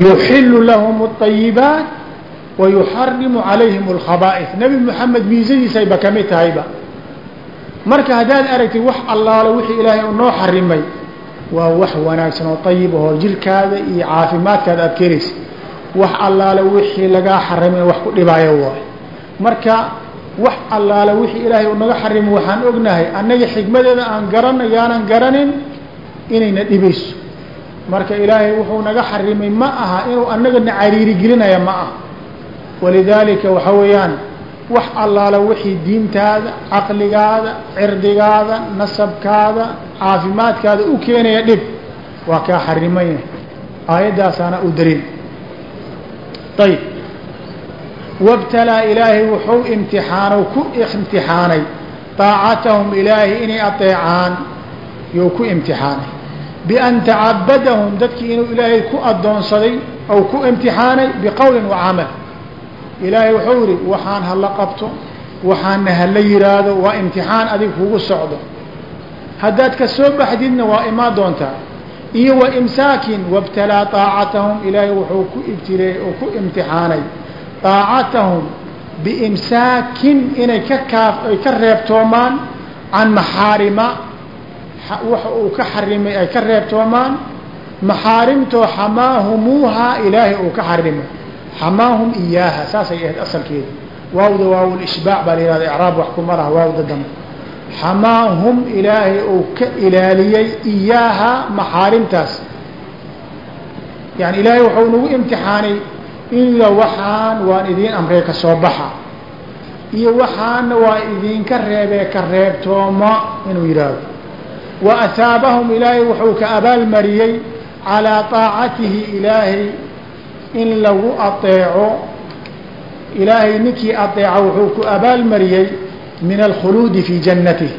yuxilu lahum اayibaat wayuxarimu calayhim اlkhabaaih nebi moxamed miisadiisayba ka mid tahayba. Marka haddaad aragtid wax allaalo wixii ilaahay noo xarimay waa wax wanaagsan oo ayib ahoo jirkaada iyo caafimaadkaada aad keenaysa wax allaale wixii lagaa xarimay wax ku dhibaayo waay. Marka wax allaale wixii ilaahay naga xarimay waxaan ognahay annaga xikmadeeda aan garanayaanaan garanin inayna dhibayso marka ilaahay wuxuu naga xarimay ma aha inuu annagana cariiri gelinaya ma aha. Walidaalika waxa weeyaan wax allaala wixii diintaada caqligaada cirdigaada nasabkaada caafimaadkaada u keenaya dhib waa kaa xarimaya aayaddaasaana u darin. Ayb wabtalaa ilaahay wuxuu imtixaano ku imtixaanay. Daacatahum ilaahay inay adeecaan you ku imtixaanay bian tacabadahum dadkii inuu ilaahay ku adoonsaday ou ku imtixaanay biqowlin wa camal ilaahay wuxuu yihi waxaan hala qabto waxaana hala yiraahdo waa imtixaan adig kugu socdo haddaad ka soo baxdidna waa imaan doontaa iyo wa imsaakin wabtalaa aacatahum ilaahay wuxuu ku ibtiley oo ku imtixaanay aacatahum biimsaakin inay ka kaaf ay ka reebtoomaan can maxaarima waxa uu ka xarimay ay ka reebtoomaan maxaarimtoo xamaahumuuha ilaahay uu ka xarimay xamaahum iyaaha saasay ahayd asalkeeda waawda waaw lishbaac baa la yihahda icraab wax kuma laha waawda dambe. Xamaahum ilaahay uu ka ilaaliyey iyaaha maxaarimtaas. Yani ilaahay waxau nagu imtixaanay inla waxaan waan idiin amree ka soo baxa iyo waxaana waa idinka reebee ka reebtooma inuu yidhaahdo wa asaabahum ilaahay wuxuu ka abaalmariyey calaa taacatihi ilaahay in lagu aeeco ilaahay ninkii aeeca wuxuu ku abaalmariyey min alkhuluudi fii jannatih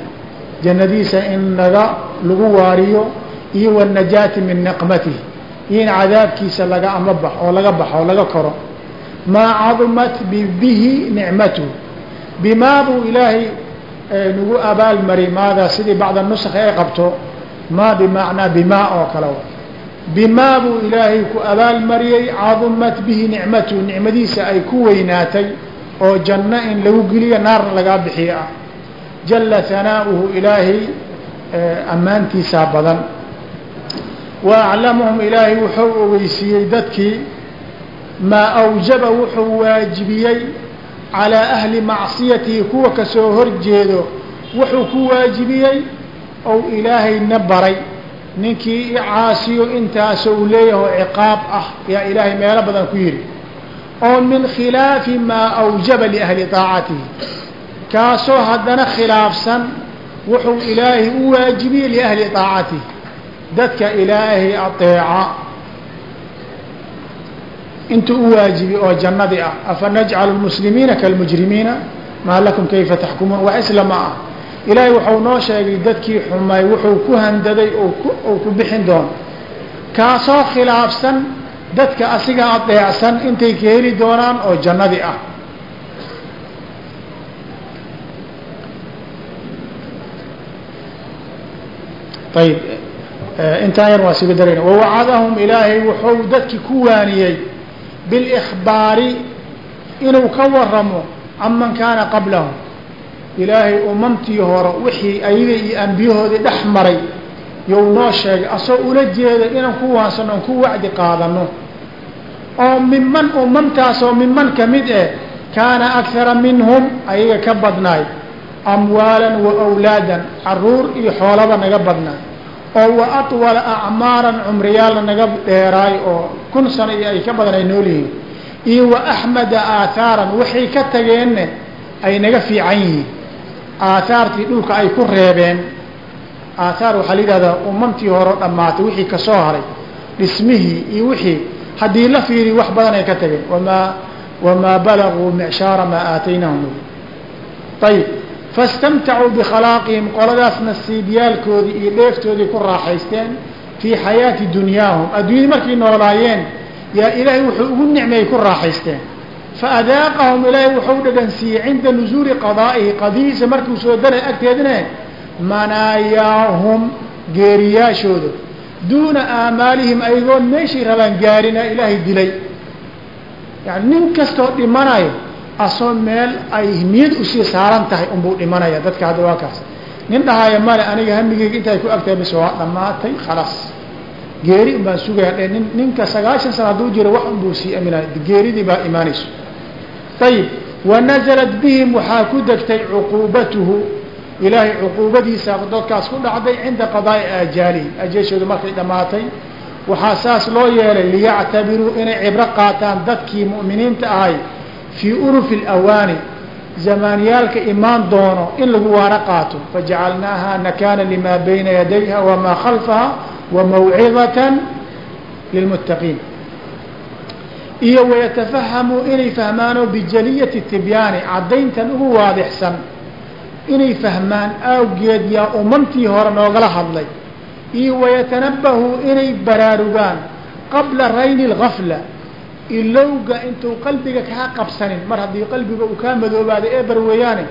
jannadiisa in naga lagu waariyo iyo wanajaati min niqmatih iyo in cadaabkiisa laga amabax oo laga baxo oo laga koro. Maa cadumat bihi nicmatuhu bimaa buu ilaahay nagu abaalmariyay maadaa sidii bacda nuskha ay qabto maa bimacnaa bimaa oo kale bimaa buu ilaahay ku abaalmariyey cadumat bihi nicmatuhu nicmadiisa ay ku weynaatay oo janno in lagu geliyo naarna lagaa bixiyo ah jala hanaa'uhu ilaahay ammaantiisaa badan. Wa aclamuhum ilaahay wuxuu ogeysiiyey dadkii maa awjaba wuxuu waajibiyey calaa ahli macsiyatihi kuwa ka soo horjeedo wuxuu ku waajibiyey ou ilaahayna baray. Ninkii icaasiyo intaasoo u leeyaho ciqaab ah ayaa ilaahay meelo badan ku yidhi. Oo min khilaafi maa awjaba liahli taacatihi. Kaasoo haddana khilaafsan wuxuu ilaahay u waajibiyey liahli taacatihi. Dadka ilaahay ateeca intuu u waajibi oo jannadii ah. Afa najcalu lmuslimiina kalmujrimiina? Maa lakum kayfa taxkumuun wax isla ma ah. Ilaahay waxau noo sheegay dadkii xumay wuxuu ku handaday oo ku bixin doono kaasoo khilaafsan dadka asiga adeecsan intay ka heli doonaan oo jannadii ah. Ayib intaan yar waa siga darayna. Wawacadahum ilaahay wuxuu dadki ku waaniyey biاlإkhbaari inuu ka waramo can man kaana qablahum ilaahay umamtii hore wixii ayaga iyo ambiyahoodii dhex maray you noo sheegay asoo ula jeeda inaan ku waansano on ku wacdi qaadano oo miman umamtaasoo miman ka mid eh kaana akara minhum ayaga ka badnaay amwaalan wa awlaadan carruur iyo xoolaba naga badnaay oo wa atwala acmaaran cumriyaalla naga dheeraay oo kun sano iyo ay ka badan ay nool yihiin iyo wa axmada aahaaran waxay ka tageenne ay naga fiican yihiin. Aathaartii dhulka ay ku reebeen aathaar waxaa la yidhahdaa umamtii hore dhammaatay wixii ka soo haray dhismihii iyo wixii haddii la fiiriy wax badan ay ka tageen. Wamaa wamaa balaguu micshaara maa aataynahum. Ayib fastamtacuu bikhalaaqihim qoladaas nasiibyaalkoodii iyo dheeftoodii ku raaxaysteen fii xayaati dunyaahum adduunyadii markay noolaayeen yaa ilaahay wuxuu ugu nicmeeyey ku raaxaysteen faadaaqahum ilaahay wuxuu dhadhansiiyey cinda nusuuli qadaa'ihi qadihiisa markuu soo daray agteedne manaayaahum geeriyaashooda duuna aamaalihim ayagoon meeshay rabaan gaarina ilaahay dilay yani nin kastoo dhimanayo asoo meel ay niyad u sii saaran tahay unbuu dhimanaya dadka hadda waa kaas. Nin dhahaya male aniga hamigeyga intaay ku agtahay bis waa dhammaatay khalaas geeri un baan sugaya dhe nin ninka sagaashan sana hadduu jiro wax unbuu sii aminaya geeridii baa imaanayso. Ayib wanaزlat bihim waxaa ku degtay cuquubatuhu. Ilaahay cuquubadiisa dadkaas ku dhacday cinda qadaa'i aajaalihi ajeeshoodu markay dhammaatay waxaa saas loo yeelay liyactabiruu inay cibro qaataan dadkii mu'miniinta ahay fii urufi اlawaani zamaaniyaalka imaan doono in lagu waana qaato fajacalnaaha nakana lima bayna yadayha wamaa khalfaha wamawcidaة lilmuttaqiin iyo wayatafahamuu inay fahmaanoo bijaliyati tibyaani caddayntan ugu waadixsan inay fahmaan awgeed yaa umantii hore noogala hadlay iyo wayatanabahuu inay baraarugaan qabla rayni اlgafla ilowga intuu qalbiga kaa qabsanin mar haddii qalbiga uu kaa madoobaada ee barweeyaane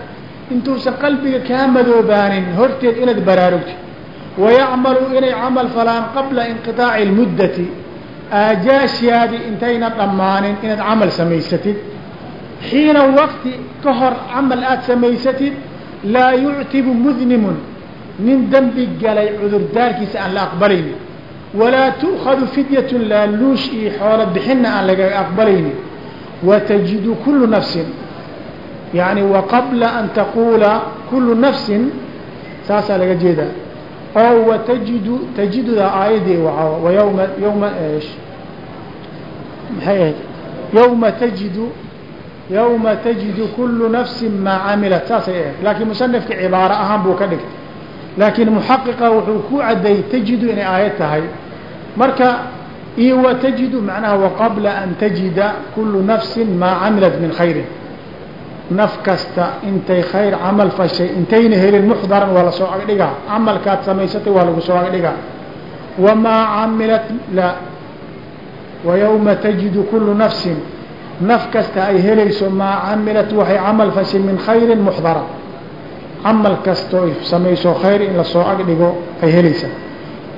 intuusan qalbiga kaa madoobaanin horteed inaad baraarugti. Wayacmaluu inay camal falaan qabla inqiطaaci اlmuddati aajaashaadii intayna dhammaanin inaad camal samaysatid. Xiina waqti ka hor camal aada samaysatid laa yuctibu mudnimun nin dembi galay cudurdaarkiisa aan la aqbalaynin walaa tu'khadu fidyatun laaluush iyo xoolo bixinna aan laga aqbalaynin watajidu kullu nafsin yani waqabla an taquula kullu nafsin saasaa laga jeedaa oo watajidu tajiduda aayadii waa wayawma yawma maxay ahayd yawma tajidu yawma tajidu kullu nafsin maa camilat saasay ahayd laakiin musanifka cibaaro ahaan buu ka dhigtay laakiin muxaqiqa wuxuu ku cadday tajidu inay aayad tahay. Marka iyo watajidu macnaha waqabla an tajida kullu nafsin maa camilat min khayrin. Naf kasta intay khayr camal fashay intayna helin muxdaran waa la soo agdhigaa. Camalkaad samaysatay waa lagu soo agdhigaa. Wamaa camilat la wayawma tajidu kullu nafsin. Naf kasta ay helayso maa camilat waxay camal fashay min khayrin muxdara camal kastoo samayso khayr in la soo agdhigo ay helaysaa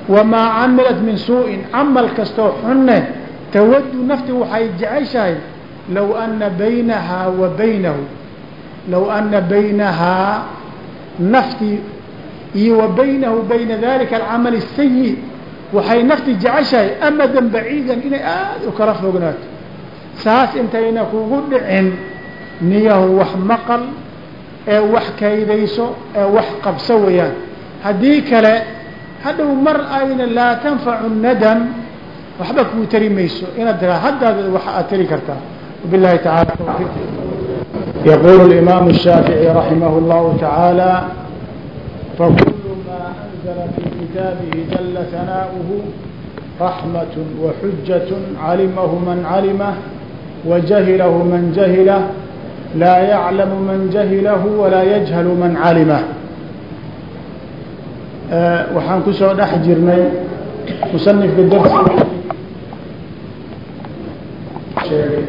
wamaa camilat min suu-in camal kastoo xunne tawadu nafti waxay jeceshahay low ana baynahaa wa baynahu. Low ana baynahaa naftii iyo wa baynahu bayna dalika alcamal الsayi waxay nafti jeceshahay amadan baciidan inay aada u kala fognaato. Saas intayna kugu dhicin niyahu wax maqal ee wax kaydayso ee wax qabso weeyaan haddii kale hadhow mar ayna laa tanfacu nadam waxba kuu tari mayso inaad tiraa haddaad wax aad tari kartaa wabilahi taala tawfiiq yaqulu الإimam الshaafiعي raximah اllahu taعaalى fakul ma أnzla fi kitaabihi jala hanaaؤuhu raxmaة waxujaة calimahu man calimah wajahilahu man jahilah laa yaclamu man jahilahu walaa yajhalu man calimah waxaan ku soo dhex jirnay musanifka darsiga sheegay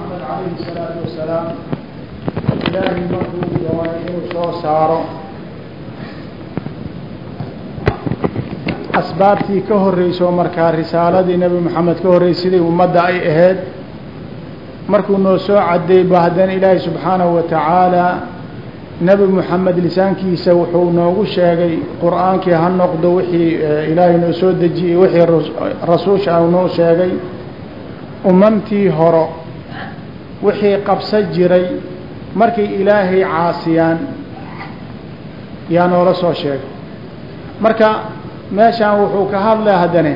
maxamed alayhi الsalaatu wasalaam ilaahay markuu doonay inuu soo saaro asbaabtii ka horreysoo markaa risaaladii nebi moxamed ka horreysay siday ummadda ay ahayd markuu noo soo cadeey ba haddana ilaahay subxaanahu wa tacaala nebi moxamed lisaankiisa wuxuu noogu sheegay qur'aankii ha noqdo wixii ilaahay noo soo dejiyey wixii rasuusha u noo sheegay. Umamtii horo wixii qabsa jiray markay ilaahay caasiyaan yaa noola soo sheegay. Marka meeshaan wuxuu ka hadlay haddane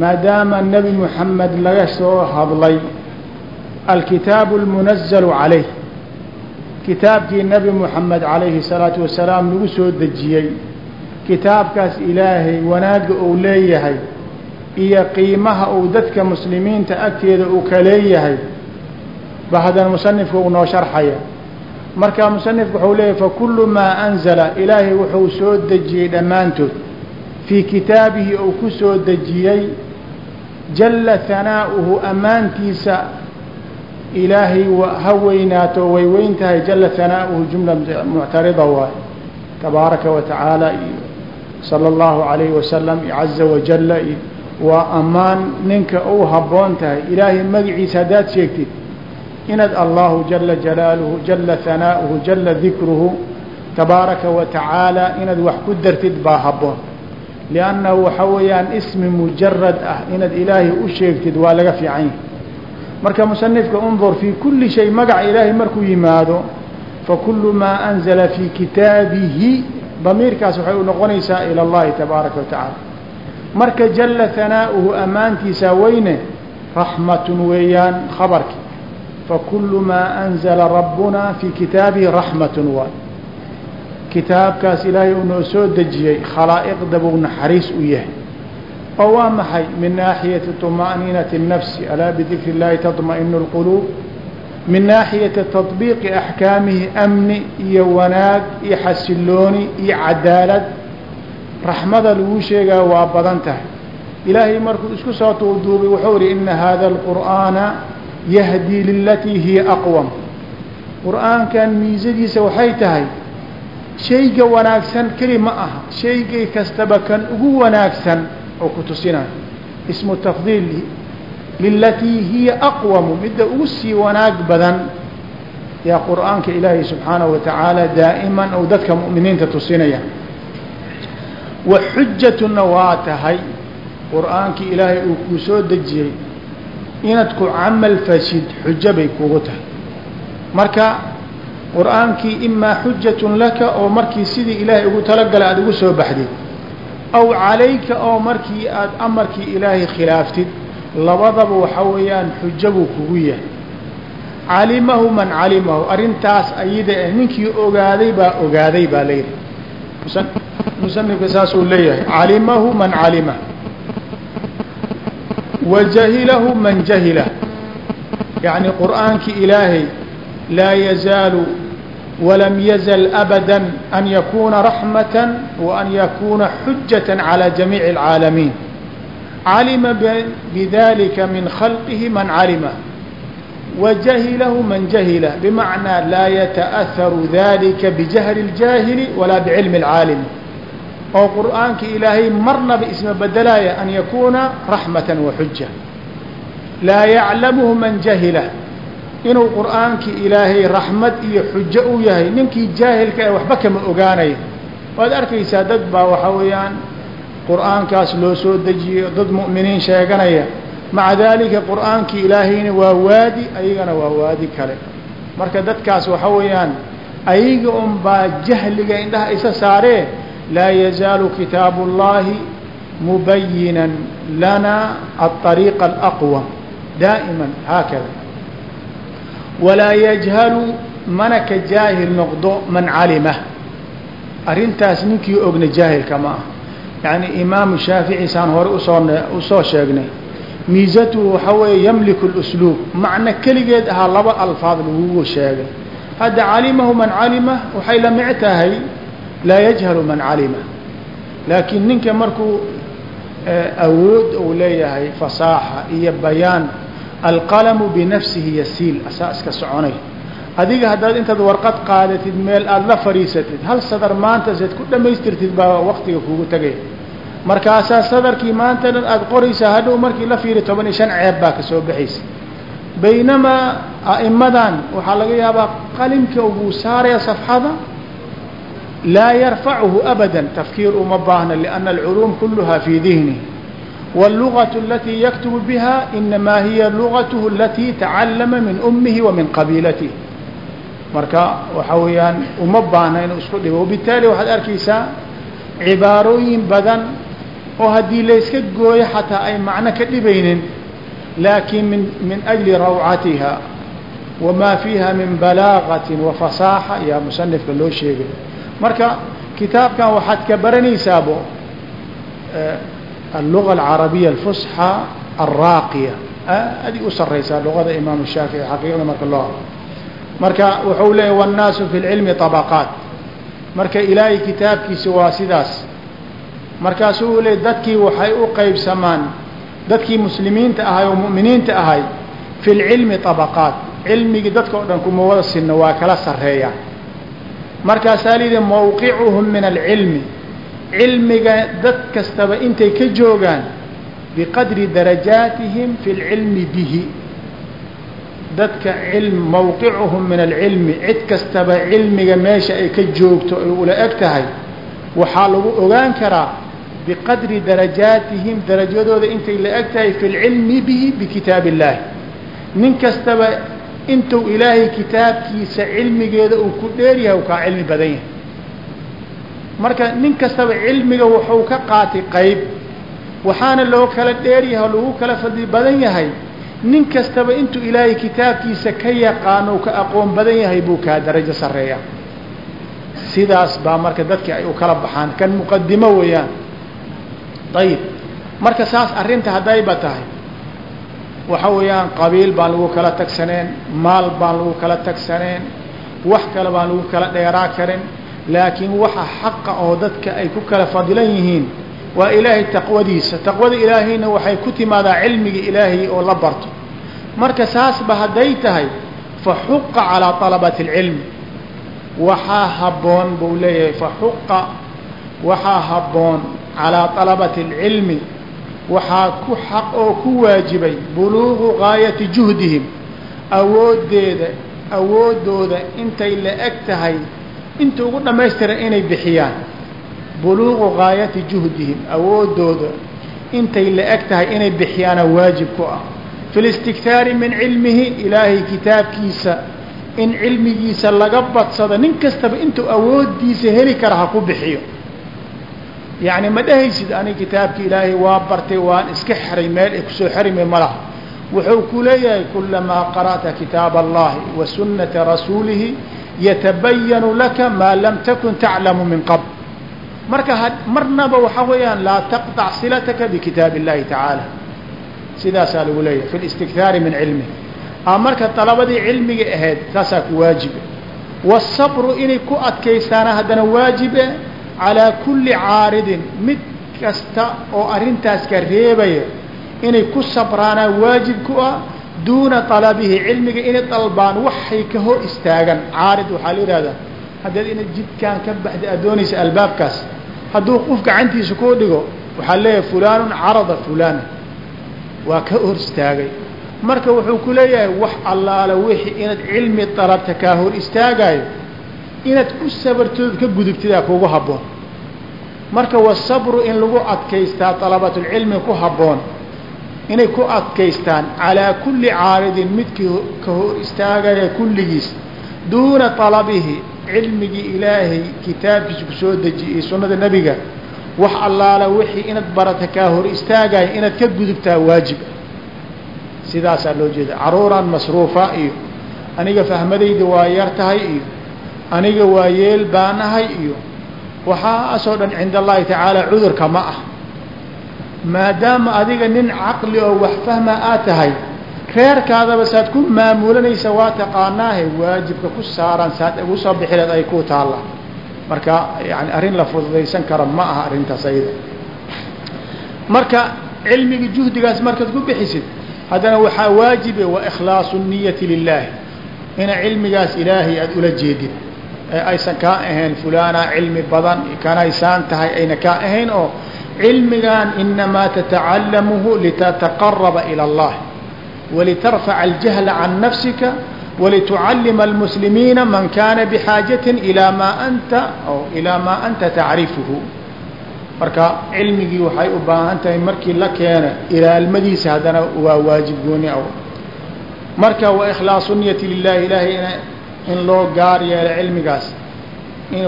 maadaama nebi moxamed laga soo hadlay alkitaabu اlmunazalu calayh kitaabkii nebi moxamed calayhi الsalaatu wasalaam lagu soo dejiyey kitaabkaas ilaahay wanaagga uu leeyahay iyo qiimaha uu dadka muslimiinta agteeda uu ka leeyahay ba haddana musanifka uu noo sharxaya marka musanifku wuxuu leeyahy fakulu maa anzala ilaahay wuxuu soo dejiyey dhammaantood fii kitaabihi uu ku soo dejiyey jalla hanaa'uhu ammaantiisa ilaahay ha weynaato way weyn tahay jalla hanaa'uhu jumla muctarida waaye tabaaraka wa tacaala iyo sala allahu calayhi wasalam caza wajalla waa ammaan ninka u habboon tahay ilaahay magaciisa haddaad sheegtid inaad allahu jala jalaaluhu jala hanaa'uhu jala dikruhu tabaaraka wa tacaala inaad wax ku dartid baa habboon liannahu waxa weeyaan ismi mujarad ah inaad ilaahay u sheegtid waa laga fiican yahay marka musanifka undur fii kulli shay magaca ilaahay markuu yimaado fakulu maa anzala fii kitaabihi damiirkaas waxay u noqonaysaa ila allahi tabaaraka wa tacaala. Marka jala hanaa'uhu ammaantiisa weyne raxmatun weeyaan khabarki. Fakulu maa anzala rabbuna fii kitaabihi raxmatun waay. Kitaabkaas ilaahay uu noo soo dejiyey khalaa'iqda buu naxariis u yahay oo waa maxay min naaxiyati طumaأniinati الnafsi alaa bidikri اllahi taطma'inu اlquluub min naaxiyati taطbiiqi axkaamihi amni iyo wanaag iyo xasilooni iyo cadaalad raxmada lagu sheegaa waa badan tahay ilaahay markuu isku soo tuuduubay wuxuu ihi ina hada اlqur'aana yahdii lilatii hiya aqwam qur'aankan miisadiisa waxay tahay shayga wanaagsan keli ma aha shaygay kastaba kan ugu wanaagsan oo ku tusinayo ismu tafdiil lilatii hiya aqwamu midda ugu sii wanaag badan yaa qur'aanka ilaahay subxaanahu wa tacaala daa'iman ou dadka mu'miniinta tusinaya. Wa xujatuna waa tahay qur'aankii ilaahay uu kuu soo dejiyey inaad ku camal fashid xujo bay kugu tahay. Marka qur'aankii imaa xujatun laka oo markii sidii ilaahay ugu talagalay aada ugu soo baxdid aw calayka oo markii aada amarkii ilaahay khilaaftid labadaba waxa weeyaan xujo buu kugu yahay calimahu man calimahu arrintaas ayada eh ninkii ogaaday baa ogaaday baa layidhi musanifka saasuu leeyahay calimahu man calima wa jahilahu man jahila yacni qur'aankii ilaahay laa yazaalu walam yazal abada an yakuuna raxmata wa an yakuuna xujata calى jamiici اlcaalamiin calima bidalika min khalqihi man calima wajahilahu man jahila bimacnaa laa yata'aharu dalika bijahli اljaahili walaa bicilmi اlcaalim oo qur'aanka ilaahay marnaba isma bedelaya an yakuuna raxmata waxuja laa yaclamuhu man jahila inuu qur'aankii ilaahay raxmad iyo xujo u yahay ninkii jaahilka ee waxba kama ogaanayo waad arkaysaa dad baa waxaa weeyaan qur'aankaas loo soo dejiyo dad mu'miniin sheeganaya maca daalika qur'aankii ilaahayna waa waadi ayagana waa waadi kale marka dadkaas waxaa weeyaan ayaga un baa jahliga indhaha isa saaree laa yazaalu kitaabu اllahi mubayinan lana aلطariiqa alaqwam daa'ima haakada walaa yajhalu mana ka jaahil noqdo man calima. Arrintaas ninkii ogna jaahilka ma ah yacni imaamu shaafici saan hore u soo u soo sheegnay miisatuhu waxaa weeye yamliku اlusluub macno keligeed ahaa laba alfaad lagugu sheegay. Hadda calimahu man calima waxay la mic tahay laa yajhalu man calima. Laakiin ninka markuu awood uu leeyahay fasaaxa iyo bayaan alqalamu binafsihi yasiil asaa iska soconay. Adiga haddaad intaad warqad qaadatid meel aada la fadhiisatid hal sadar maanta saad ku dhammaystirtid baa waktiga kugu tegay markaasaa sadarkii maanta dhan aada qoraysaa hadhow markii la fiiri toban iyo shan ceeb baa ka soo baxaysa. Baynamaa a'imadan waxaa laga yaabaa qalimka uguu saaraya safxada laa yarfacuhu abada tafkiir uma baahna lianna alculuum kuluhaa fii dihnih واللغة التي يكتب بها إنما هي لغته التي تعلم من أمه ومن qaبيلته marka waxa weeyaan uma baahna inuu isku dhibo وبالتالي waxaad arkaysaa cibaarooyin badan oo haddii layska gooyo xataa ay macno ka dhibaynin laakiin min min أجli rawcatiha وma فيha min بلاغة وفaصاحة yaa musanifka loo sheegay marka kitaabkan waxaad ka baranaysaabo اللغة العربية الفصحى الراaqية adig u saraysaa luغada imaam الشhaafiعي xaqiiqda marka loo marka wuxuu leeyay والnaasu في العilmi طبقاaت marka ilaahay kitaabkiisa waa sidaas markaasuu u leey dadkii waxay u qeybsamaan dadkii muslimiinta ahay oo muؤminiinta ahay في العilmi طبقاaت cilmigii dadka o dhan kuma wada sinno waa kala sareeya markaasaa lyidhi mowqicuhum min العilmi cilmiga dad kastaba intay ka joogaan biqadri darajaatihim fi اlcilmi bihi. Dadka mawqicuhum min alcilmi cid kastaba cilmiga meesha ay ka joogto ay ula eg tahay waxaa lagu ogaan karaa biqadri darajaatihim darajadooda intay la eg tahay fi lcilmi bihi bikitaab illaahi nin kastaba intuu ilaahay kitaabkiisa cilmigeeda uu ku dheeryahay u kaa cilmi badan yahay marka nin kastaba cilmiga wuxuu ka qaatay qayb. Waxaana loo kala dheeryahay oo lagu kala fadli badan yahay. Nin kastaba intuu ilaahay kitaabkiisa ka yaqaano ka aqoon badan yahay buu kaa darajo sarreeya. Sidaas baa marka dadki ay u kala baxaan. Kan muqadimo weeyaan. Ayib marka saas arrinta haddayba tahay. Waxa weeyaan qabiil baan lagu kala tagsaneen maal baan lagu kala tagsaneen wax kale baan lagu kala dheeraa karin laakiin waxa xaqa oo dadka ay ku kala fadilan yihiin waa ilaahay taqwadiisa. Taqwada ilaahayna waxay ku timaadaa cilmiga ilaahay oo la barto. Marka saasba hadday tahay fa xuqa calaa alabati اlcilmi waxaa habboon buu leeyahay fa xuqa waxaa habboon calaa alabati اlcilmi waxaa ku xaq oo ku waajibay buluuqu gaayati juhdihim. Awooddeeda awooddooda intay la eg tahay inta ugu dhammaystiran inay bixiyaan. Buluuqu gaayati juhdihim awooddooda. Intay la eg tahay inay bixiyaana waajib ku ah. Fi listigtaari min cilmihi ilaahay kitaabkiisa in cilmigiisa laga badsado nin kastaba intuu awooddiisa heli kara ha ku bixiyo. Yacni ma dhehaysid ani kitaabki ilaahay waa bartay waan iska xeray meel ku soo xerime ma laha wuxuu ku leeyahay kulamaa qara'ta kitaaba allahi wa sunnata rasuulihi yatabayanu laka maa lam takun taclamu min qabl marka marnaba waxaa weeyaan laa taqطac silataka bikitaab اllahi tacaala sidaasaa lagu leeyahay fi listigtaari min cilmihi a marka dalabadii cilmiga ahayd taasaa ku waajibe wالsabru inay ku adkaystaana haddana waajibe calىa kuli caaridin mid kasta oo arrintaas ka reebaya inay ku sabraanaa waajib ku ah duuna طalabihi cilmiga inay dalbaan waxay ka hor istaagan caarid waxaa la yihahdaa haddaad inaad jidkaan ka baxda aad doonaysa albaabkaas hadduu qof gacantiisa kuu dhigo waxaa leeyahay fulaanu carada fulana waa ka hor istaagay marka wuxuu ku leeyahay wax allaala wixii inaad cilmi dalabta kaa hor istaagayo inaad ku sabartood ka gudubtidaa kugu habboon marka wasabru in lagu adkaystaa dalabatulcilmi ku habboon inay ku adkaystaan calaa kulli caaridin midkii ka hor istaagaya kulligiis duuna talabihi cilmigii ilaahay kitaabkiisa ku soo dejiyey sunnada nebiga wax allaala wixii inaad barata kaa hor istaagaya inaad ka gudubtaa waajiba sidaasaa loo jeeda caruuraan masruufa iyo aniga fahmadayda waa yar tahay iyo aniga waa yeel baanahay iyo waxaasoo dhan cinda allahi tacaala cudurka ma ah maadaama adiga nin caqli oo wax fahma aad tahay reerkaadaba saad ku maamulanaysa waa taqaanaahe waajibka ku saaran saad ugu soo bixileed ay ku taalla. Marka yani arrin la fududaysan kara ma aha arrintaas ayada. Marka cilmiga juhdigaas markaad ku bixisid haddana waxaa waajibe wa ikhlaasu niyati lilaahi ina cilmigaas ilaahay aada ula jeedid ee aysan kaa ahayn fulaana cilmi badan kanaysaan tahay ayna kaa ahayn oo cilmigan inamaa tatacalamuhu litataqaraba ilى اllah walitarfaca اljahla can nafsika walitucalima اlmuslimiina man kana bxaajaةi ilaa maa anta ilaa maa anta tacrifuhu marka cilmigii waxay u baahan tahay markii la keena ilaalmadiisa haddana waa waajib gooni aw marka waikhlaasu niyati lilahi ilaahay in loo gaar yeelo cilmigaas.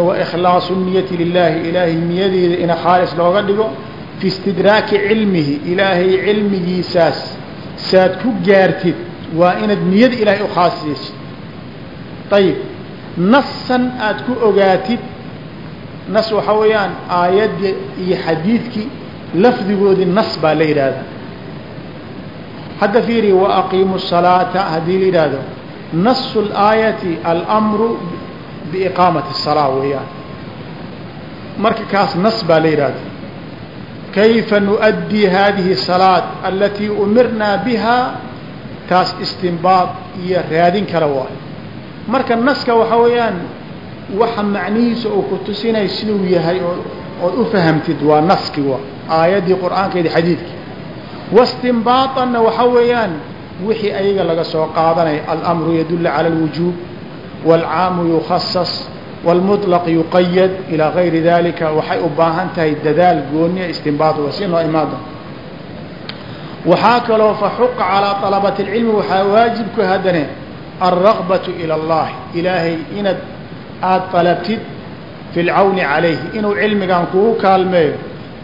Waikhlaasu niyati lilahi ilaahay niyadeeda ina khaalis looga dhigo fi istidraaki cilmihi ilaahay cilmigiisaas saad ku gaartid waa inaad niyada ilaahay u khaas yeeshid ayib nasan aad ku ogaatid nas waxaa weeyaan aayadda iyo xadiidkii lafdigoodii nas baa la yidhaahdaa. Hadda fiiri waaqiimu الsalaata haddii la yidhaahdo nasu اlaayati almru biiqaamati الsalaa weeyaan marka kaas nas baa la yidhahda kayfa nuؤaddii hadihi الsalaaة alatii umirnaa biha taas istinbaad iyo raadin kale waayo marka naska waxaa weeyaan waxa macnihiisa uu ku tusinay siduu yahay oo ood u fahamtid waa naski wa aayaddii qur'aankeedi xadiidkii wastinbaaطanna waxa weeyaan wixii ayaga laga soo qaadanaya almru yadul calى اlwujuub wاlcaamu yukhasas wاlmuطlaq yuqayad ilaa gayri dalika waxay u baahan tahay dadaal gooniya istinbaad wa si noo imaada waxaa kaloo faxuqa calىa طalabati اlcilmi waxaa waajibku haddane alragbaةu ilى اllahi ilaahay inaad aada طalabtid fi اlcawni calayhi inuu cilmigan kugu kaalmeeyo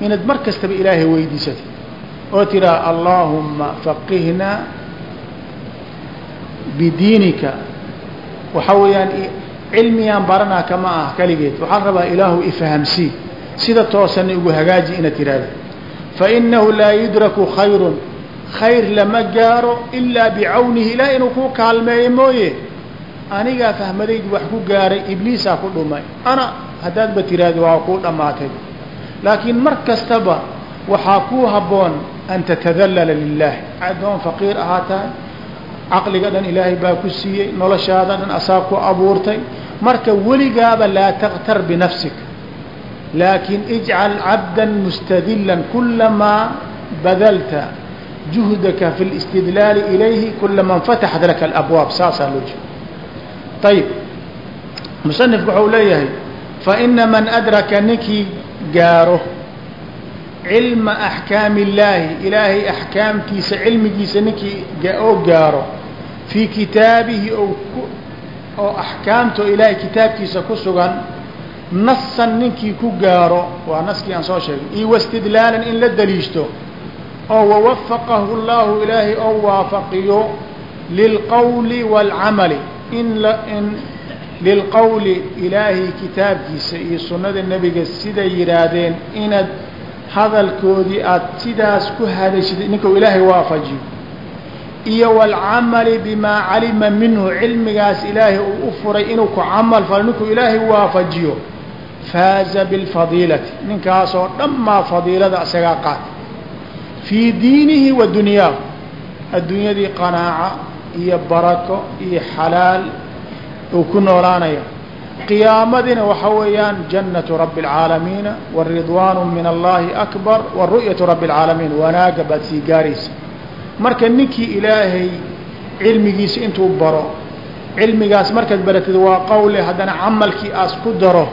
inaad mar kastaba ilaahay weydiisatid oo tiraa allaahuma faqihna bidiinika. Waxaa weeyaan cilmigaan baranaa kama ah keligeed waxaan rabaa ilaahu ifahamsii sida toosanna igu hagaaji inaad tihahda fainahu laa yudraku khayru khayr lama gaaro ilaa bicawnihi ilaah inuu ku kaalmeeyo mooye. Anigaa fahmadaydu wax ku gaaray ibliisaa ku dhumay. Ana haddaadba tiraahdo waa kuu dhammaatay. Laakiin mar kastaba waxaa kuu habboon an tatadallala lilaah addoon faqiir ahaa tahay caqliga dhan ilaahay baa ku siiyey noloshaada dhan asaa ku abuurtay marka weligaaba laa taktar binafsika laakin ijcal cabda mustadila kulamaa badalta juhdaka fi اlاstidlaali ilayhi kulama اnfataxat laka alabwaab saasaa loo jeeda ayib musanifku waxau leeyahay faina man adraka ninkii gaaro cilma axkaami illaahi ilaahay axkaamtiisa cilmigiisa ninkii oo gaaro fii kitaabihi oo axkaamta oo ilaahay kitaabkiisa ku sugan nasan ninkii ku gaaro waa naskii aan soo sheegay iyo wastidlaalan in la daliishto oo wawafaqahu llahu ilaahay oo waafaqiyo lilqowli wاlcamali in in lilqowli ilaahay kitaabkiisa iyo sunnada nebiga siday yidhaahdeen inaad hadalkoodii aada sidaas ku hadashid ninkuu ilaahay waafajiyo iyo walcamali bimaa calima minhu cilmigaas ilaahay uu u furay inuu ku camal falo ninkuu ilaahay waafajiyo faaza bilfadiilati ninkaasoo dhammaa fadiilada isagaa qaatay fii diinihi wa dunyaahu adduunyadii qanaaca iyo barako iyo xalaal uu ku noolaanayo qiyaamadina waxa weeyaan jannatu rabbi اlcaalamiina waridwaanu min allahi akbar waru'yatu rabbi اlcaalamiin wanaaga baad sii gaaraysa marka ninkii ilaahay cilmigiisa intuu baro cilmigaas markaad baratid waa qawle haddana camalkii aas ku daro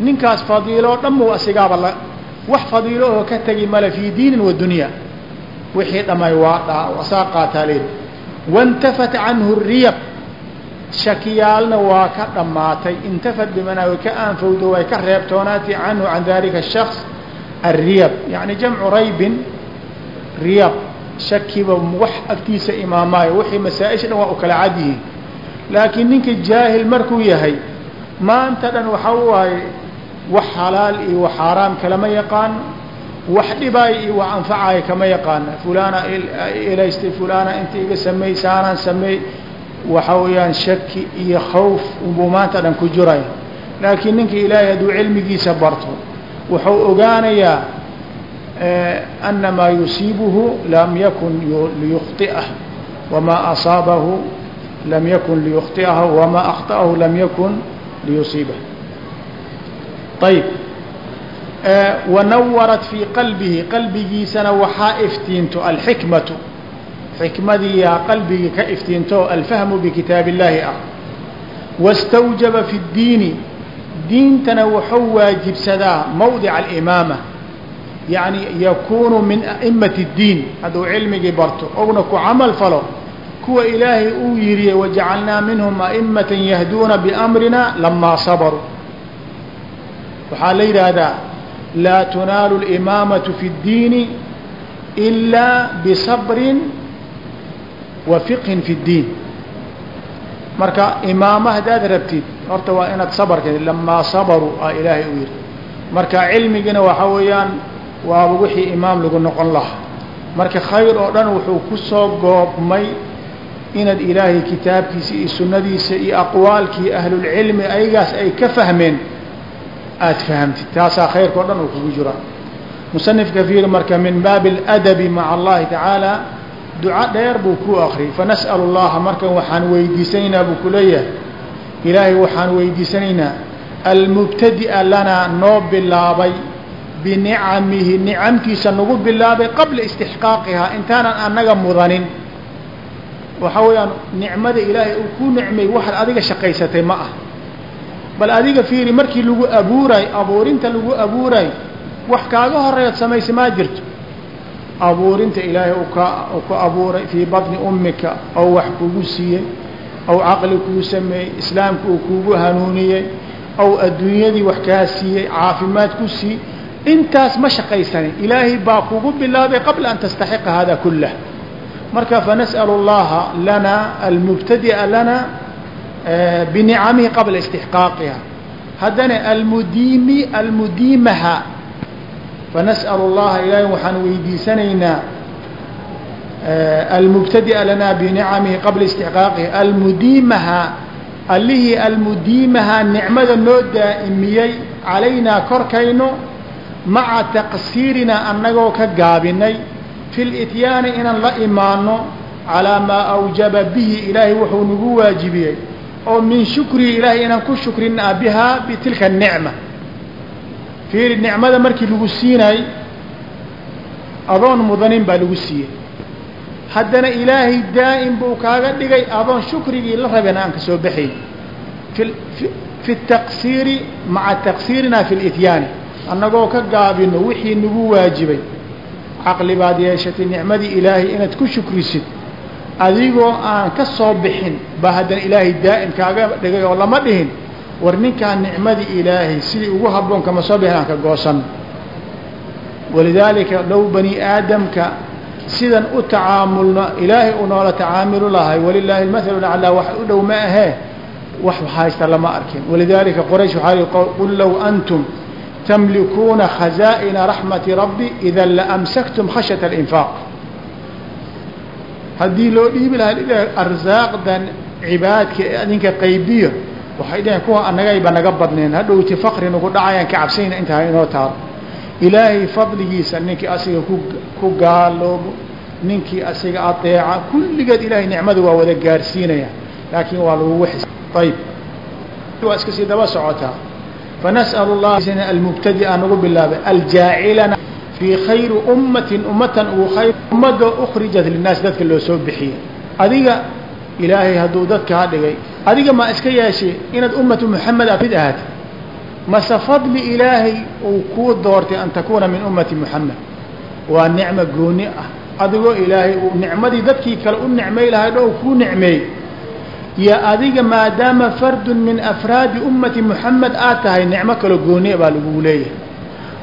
ninkaas fadiiloo dhan mu asigaaba la wax fadiilo oo ka tegi male fii diinin wa dunya wixii dhamay waa dha asaa qaataa leedi waاntafat canhu riyab shakiyaalna waa ka dhammaatay intafat bimanaa way ka aanfowdo way ka reebtoonaatay canhu can dalika الshaks الriyab yani jamcu raybin riyab shakiba wax agtiisa imaamaayo wixii masaa-isha dhan waa u kala cad yihiin. Laakiin ninka jaahil markuu yahay maanta dhan waxa waaye wax xalaal iyo wax xaaraam kalama yaqaano wax dhibaayo iyo wax anfacaayo kama yaqaana fulana ilaystay fulana inta iga sameey saanaan sameey waxa weeyaan shaki iyo khawf unbuu maanta dhan ku jiraya laakiin ninka ilaahay hadduu cilmigiisa barto wuxuu ogaanayaa ana maa yusiibuhu lam yakun liyukhطi'ah wamaa asaabahu lam yakun liyukhطi'ahu wamaa akhطa'ahu lam yakun liyusiibah ayb wanawarat fii qalbihi qalbigiisana waxaa iftiinto alxikmatu xikmadiiyaa qalbigii ka iftiinto alfahmu bikitaab illaahi ah wastawjaba fi اddiini diintana wuxuu waajibsadaa mawdica alimaama yacni yakuunu min a'imati اddiin hadduu cilmigii barto ouna ku camal falo kuwa ilaahay uu yidhi wajacalnaa minhum a'imata yahduuna biamrina lamaa sabaruu waxaa la yidhaahdaa laa tunaalu اlimaamatu fi اddiini ilaa bisabrin wa fiqhin fi اddiin marka imaamo haddaad rabtid horta waa inaad sabarka lamaa sabaruu a ilaahay u yidhi marka cilmigina waxaa weeyaan waaba wixii imaam lagu noqon lahaa. Marka khayr oo dhan wuxuu ku soo goobmay inaad ilaahay kitaabkiisa iyo sunnadiisa iyo aqwaalkii ahlulcilmi ayagaas ay ka fahmeen aada fahamtid taasaa khayrka o dhan uu kugu jiraa musanifka fiir marka min baabi aladabi maca allahi tacaala duco dheer buu ku akriyay fanas'al اllaha markan waxaan weydiisanaynaa buu ku leeyahay. Ilaahay waxaan weydiisanaynaa almubtadi'a lanaa noo bilaabay binicamihi nicamkiisa nagu bilaabay qabla istixqaaqihaa intaanan annaga mudanin waxa weeyaan nicmada ilaahay uu ku nicmay waxaad adiga shaqaysatay ma ah bal adiga fiiri markii lagu abuuray abuurinta lagu abuuray wax kaaga horeeyaad samaysa maa jirto abuurinta ilaahay ka ku abuuray fii batni ummika oo wax kugu siiyey ow caqli kuu sameeyey islaamka uu kugu hanuuniyey ow adduunyadii wax kaa siiyey caafimaad ku sii intaas ma shaqaysanin ilaahay baa kugu bilaabay qabla an tastaxiqa hada kulah marka fanas'al اllaha lana almubtadi'a lana binicamihi qabla istixqaaqiha. Haddana almudiimi almudiimaha fanas'al اllaha ilaahay waxaan weydiisanaynaa almubtadi'a lana binicamihi qabla istixqaaqihi almudiimaha allihii almudiimaha nicmada noo daa'imiyey calaynaa korkayno maca taqsiirinaa annagoo ka gaabinay fi lityaani inaan la imaano calaa maa awjaba bihi ilaahay wuxuu nagu waajibiyey oo min shukrihi ilaahay inaan ku shukrinaa bihaa bitilka nicma. Fiiri nicmada markii lagu siinay adoon mudanin baa lagu siiyey. Haddana ilaahay daa'im buu kaaga dhigay adoon shukrigii la rabeen aan ka soo baxay. Fi taqsiiri maca taqsiirina fi lityaani annagoo ka gaabino wixii nagu waajibay caqli baad yeeshatay nicmadii ilaahay inaad ku shukrisid adigoo aan ka soo bixin baa haddana ilaahay daa'im kaaga dhigay oo lama dhihin war ninkaan nicmadii ilaahay sidii ugu habboon kama soo bixin aan ka goosan. Walidaalika dhow bani aadamka sidan u tacaamulno ilaahay u noola tacaamilu lahay walilaahi almathalu laclaa wax u dhow ma ahee wax haysta lama arkin. Walidaalika qoraysh waxaa qul low antum tamlikuuna khazaa'ina raxmati rabbi ida laamsaktum khashyata alinfaaq haddii loo dhiibi lahaa arsaaqdan cibaadka ee adinka qaybiyo waxay dhaheen kuwa annagayba naga badneen. Hadhowti fakri nagu dhacayaan ka cabsayna intaa inoo taalo ilaahay fadligiisa ninkii asiga ku gaaloobo ninkii asiga adeeca kulligeed ilaahay nicmada waa wada gaarsiinaya laakiin waa lagugu xis ayib waa iska sii daba socotaa fanas'al اllah almubtadi'a nagu bilaabay aljaacilana fii khayri ummatin ummatan uu khayr ummadda ukrijat linnaas dadka loo soo bixiyey adiga ilaahay hadduu dadka ha dhigay adiga maa iska yeeshay inaad ummatu muxamed aad mid ahaatay mase fadli ilaahay uu kuu doortay an takuuna min ummati muxamed waa nicmo gooni ah adigoo ilaahay uu nicmadii dadkii kale u nicmay lahay dho kuu nicmeey yo adiga maadaama fardun min afraadi ummati muxamed aad tahay nicmo kalo gooni baa lagu leeyahay.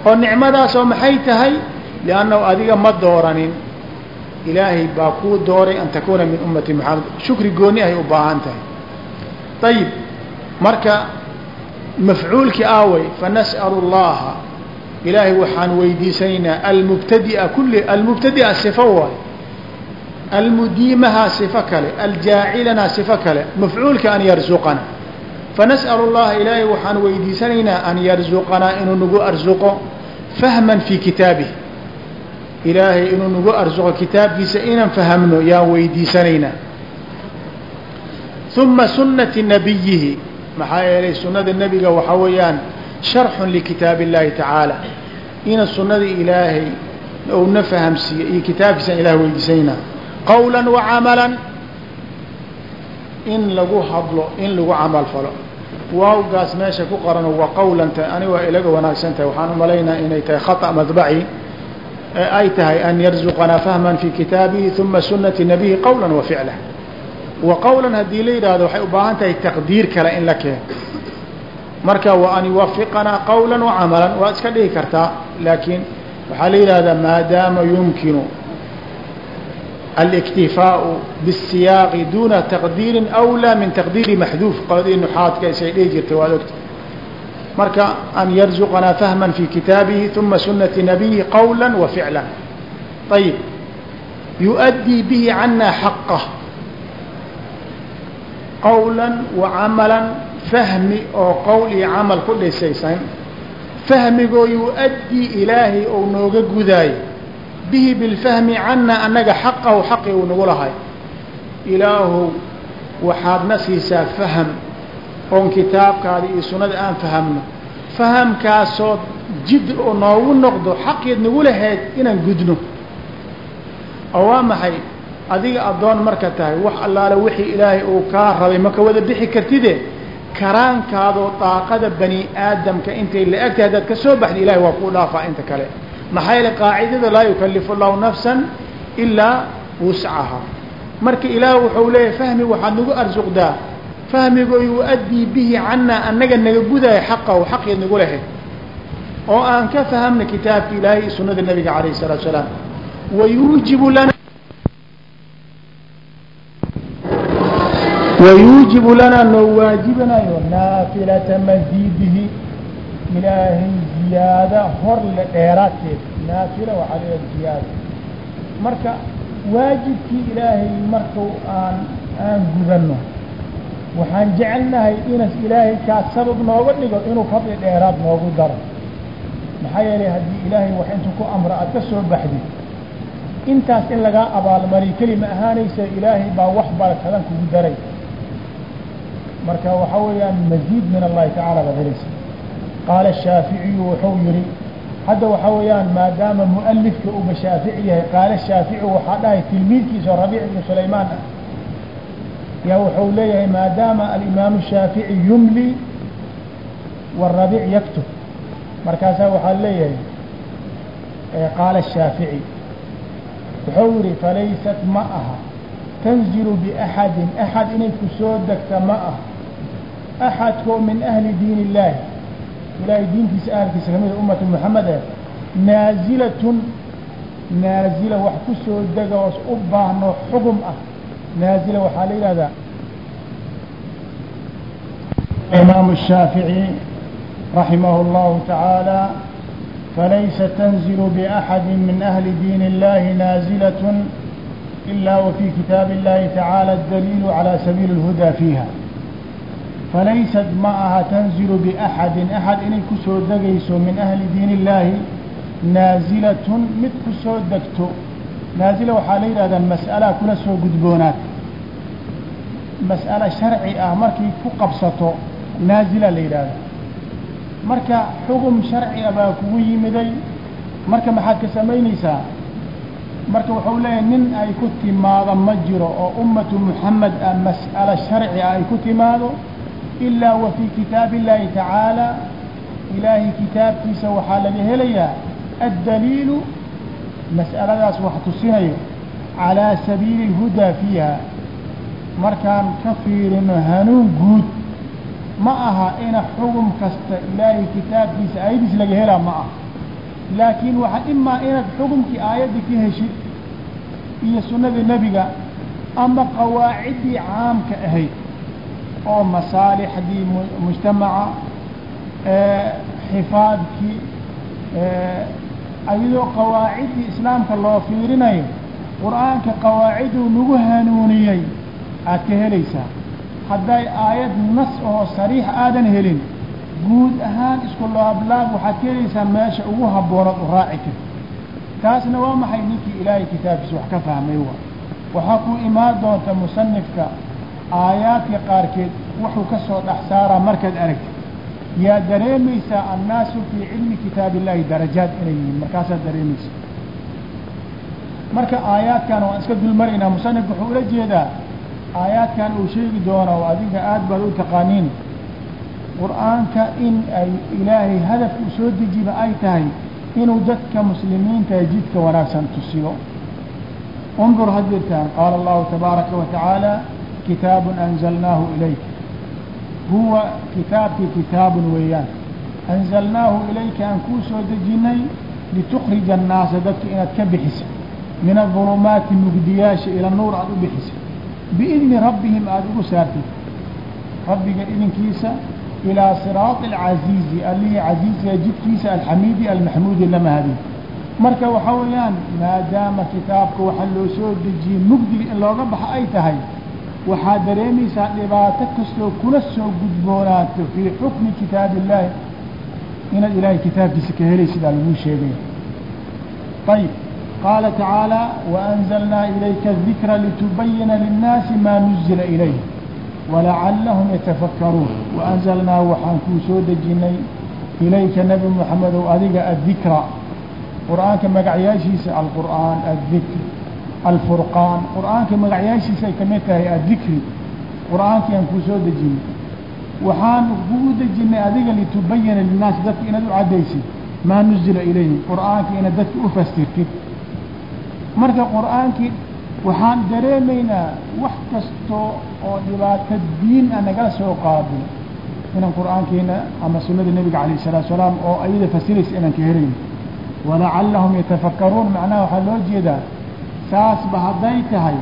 oo nicmadaasoo maxay tahay? Liannahu adiga ma dooranin. Ilaahay baa kuu dooray an takuuna min ummati muxamed shukri gooni ahay u baahan tahay. Ayib marka mafcuulki aaway fanas'al اllaha ilaahay waxaan weydiisanaynaa almubtadia kulli almubtadia صifo waay almudiimaha صifo kale aljaacilana صifo kale mafcuulka an yarzuqana fanas'al اllaha ilaahay waxaan weydiisanaynaa an yarzuqanaa inuu nagu arzuqo fahman fii kitaabih ilaahay inuu nagu arzuqo kitaabkiisa inaan fahamno yaan weydiisanaynaa uma sunati nabiyihi maxaa yeelay sunada nebiga waxaa weeyaan sharxun likitaab اllahi tacaala ina sunada ilaahay ouna fahamsiiye iyo kitaabkiisaan ilah weydiisanayna qawla wacamala in lagu hadlo in lagu camal falo. Waawgaas meesha ku qorano waa qawlanta ani waa ilaga wanaagsan tahay. Waxaan umalaynaa inay tahay khaطأ madbaci ee ay tahay an yarzuqanaa fahma fi kitaabihi uma sunati nabiyi qawla wa ficla wa qawlan haddii la yidhaahdo waxay u baahan tahay taqdiir kale in la keeno. Marka wa an yuwafiqanaa qawla wacamalan waa iska dhigi kartaa laakiin waxaa la yidhahdaa maadaama yumkinu الاktifaaء bالsiyaaqi duna taqdiiri أwlى min taqdiiri maxduuf qoladii nuxaadka isay dhihi jirtay waad ogta marka an yarzuqanaa fahma fi kitaabihi ثuma sunati nabiyi qawla wa ficla ayib yuؤdii bihi cana xaqah qawla wacamala fahmi oo qowl iyo camal ku dhisaysan fahmigoo yuؤdii ilaahay ou nooga gudaayo bihi bilfahmi cana annaga xaqahu xaqi uu nagu lahay. Ilaahow waxaadna siisaa faham oon kitaabkaada iyo sunnada aan fahamno fahamkaasoo jid oo noogu noqdo xaqeed nagu lahayd inaan gudno. Oo waa maxay? Adiga addoon marka tahay wax allaale wixii ilaahay uu kaa rabay maka wada bixi kartide? Karaankaadoo daaqada bani aadamka intay la egtahay haddaad ka soo baxda ilahay waa kuu dhaafaa inta kale maxaa qaacidada laa yukalifu llahu nafsan ilaa wuscaha marka ilaah wuxuu leeyahay fahmi waxaad nagu arsuqdaa. Fahmigo yu-addii bihi cannaa annaga naga gudaya xaqahu xaqeed nagu lahayd oo aan ka fahamna kitaabka ilaahay iyo sunnada nabiga calayh الsalaatu salaam. Wayuujibu lana wayuujibu lanaa noo waajibanayo naafilata masiidihi ilaahay ziyaada hor le dheeraadkeed. Naafila waxaa leedahay ziyaada marka waajibkii ilaahay marku aan aan gudanno waxaan jecelnahay inas ilaahay kaas sabab nooga dhigo inuu fadli dheeraad noogu daro. Maxaa yeelay haddii ilaahay wax intuu ku amro aad ka soo baxdid intaas in lagaa abaalmariyo kelima ahaanaysa ilaahay baa wax barakadan kugu daray. Marka waxaa weeyaan maziid min allahi tacaala baad helaysa qaala shaaficiyu wuxuu yihi hadda waxaa weeyaan maadaama mualifka uba shaafici yahay qaala shaafici waxaa dhahay tilmiidkiisa rabiic ibnu sulaymaan ah yaa wuxuu leeyahay maadaama alimaamu shaafici yumli warabiic yaktub markaasaa waxaa leeyahay qaala shaafici wuxuu yihi falaysat ma aha tanzilu biaxadin axad inay ku degta ma ah axadkoo min ahli diin illaahi ilaahay diintiisa ahalkiisa kamida ummatu moxamed ah naazilatun naazila wax ku soo dega oos u baahno xugum ah naazila waxaa la yidhahdaa imaamu shaafici raximah اllahu tacaala falaysa tanzilu biaxadi min ahli diin illahi naazilat ila wafii kitaabi اllahi tacaala adaliilu calى sabiili اlhudaa fiiha falaysat ma aha tanzilu biaxadin axad inay ku soo degayso min ahli diin illaahi naazilatun mid ku soo degto naazila waxaa la yidhahdaa mas'alaa kula soo gudboonaad mas'alo sharci ah markay ku qabsato naazila la yidhahda marka xugum sharci ah baa kugu yimiday marka maxaad ka samaynaysaa marka wuxuu leeyahay nin ay ku timaado ma jiro oo ummatu muxamed ah mas'alo sharci ah ay ku timaado ilaa wa fii kitaabi illaahi tacaala ilaahay kitaabkiisa waxaa laga helayaa addaliilu mas'aladaas wax tusinayo calaa sabiili اlhudaa fiiha markaan ka fiirino hanuun guud ma aha ina xugum kasta ilaahay kitaabkiisa aayadiis laga helaa ma aha laakiin waxaa imaa inaad xugumkii aayadda ka heshid iyo sunnadii nebiga ama qawaaciddii caamka ahayd oo masaalixdii mujtamaca xifaadkii ayadoo qawaaciddii islaamka loo fiirinayo qur'aanka qawaaciduu nagu hanuuniyey aad ka helaysaa. Hadday aayad nas oo sariix aadan helin guud ahaan isku laablaab waxaad ka helaysaa meesha ugu habboonaad u raaci karta taasna waa maxay ninkii ilaahay kitaabkiisa wax ka fahmay wa? Waxaa ku imaan doonta musanifka aayaadka qaarkeed wuxuu ka soo dhex saaraa markaad aragtid yaa dareemaysaa annaasu fii cilmi kitaab illahi darajaad inay yihiin. Markaasaad dareemaysaa. Marka aayaadkan waan iska dulmaraynaa musanifka wuxuu ula jeedaa aayaadkan uu sheegi doono oo adiga aad baad u taqaaniin. Qur'aanka in ay ilaahay hadafka u soo dejiba ay tahay inuu dadka muslimiinta jidka wanaagsan tusiyo. Undur hadirtaan qaala allahu tabaaraka wa tacaala kitaabun anzalnaahu ilayka huwa kitaabkii kitaabun weeyaan anzalnaahu ilayka aan kuu soo dejinnay litukrija annaasa dadka inaad ka bixisa min adulumaati mugdiyaasha ila nuur aada u bixisa biidni rabbihim aada ugu saartid rabbiga idinkiisa ilaa siraati alcasiizi allihii casiiziga jidkiisa alxamiidi almaxmuudi lama hadin marka waxaa weeyaan maadaama kitaabka waxa loo soo dejiyey mugdiga in looga baxo ay tahay waxaad dareemaysaa dhibaato kastoo kula soo gudboonaato fii xukmi kitaabi illaahi inaad ilaahay kitaabkiisa ka helay sidaa laguu sheegaya ayib qaala tacaala waanzalnaa ilayka adikra litubayina linnaasi maa nuzila ilayh walacallahum yatafakkaruun. Waanzalnaa waxaan kuu soo dejinnay ilayka nebi moxamedow adiga addikra qur'aanka magacyaashiisa alqur'aan addikr alfurqaan qur'aanka magacyaashiisa ay ka mid tahay addikri qur'aankii aan kuu soo dejinay waxaan kugu dejinay adiga litubayana linnaasi dadka inaad u caddaysid maa nuzila ilayhim qur'aanka inaad dadka u fasirtid marka qur'aankii waxaan dareemaynaa wax kasto oo dhibaato diin a nagala soo qaadin inaan qur'aankiina ama sunada nebiga alayh الsalatu salaam oo ayada fasiraysa inaan ka helayn walacalahum yatafakaruun macnaha waxaa loo jeedaa saasba hadday tahay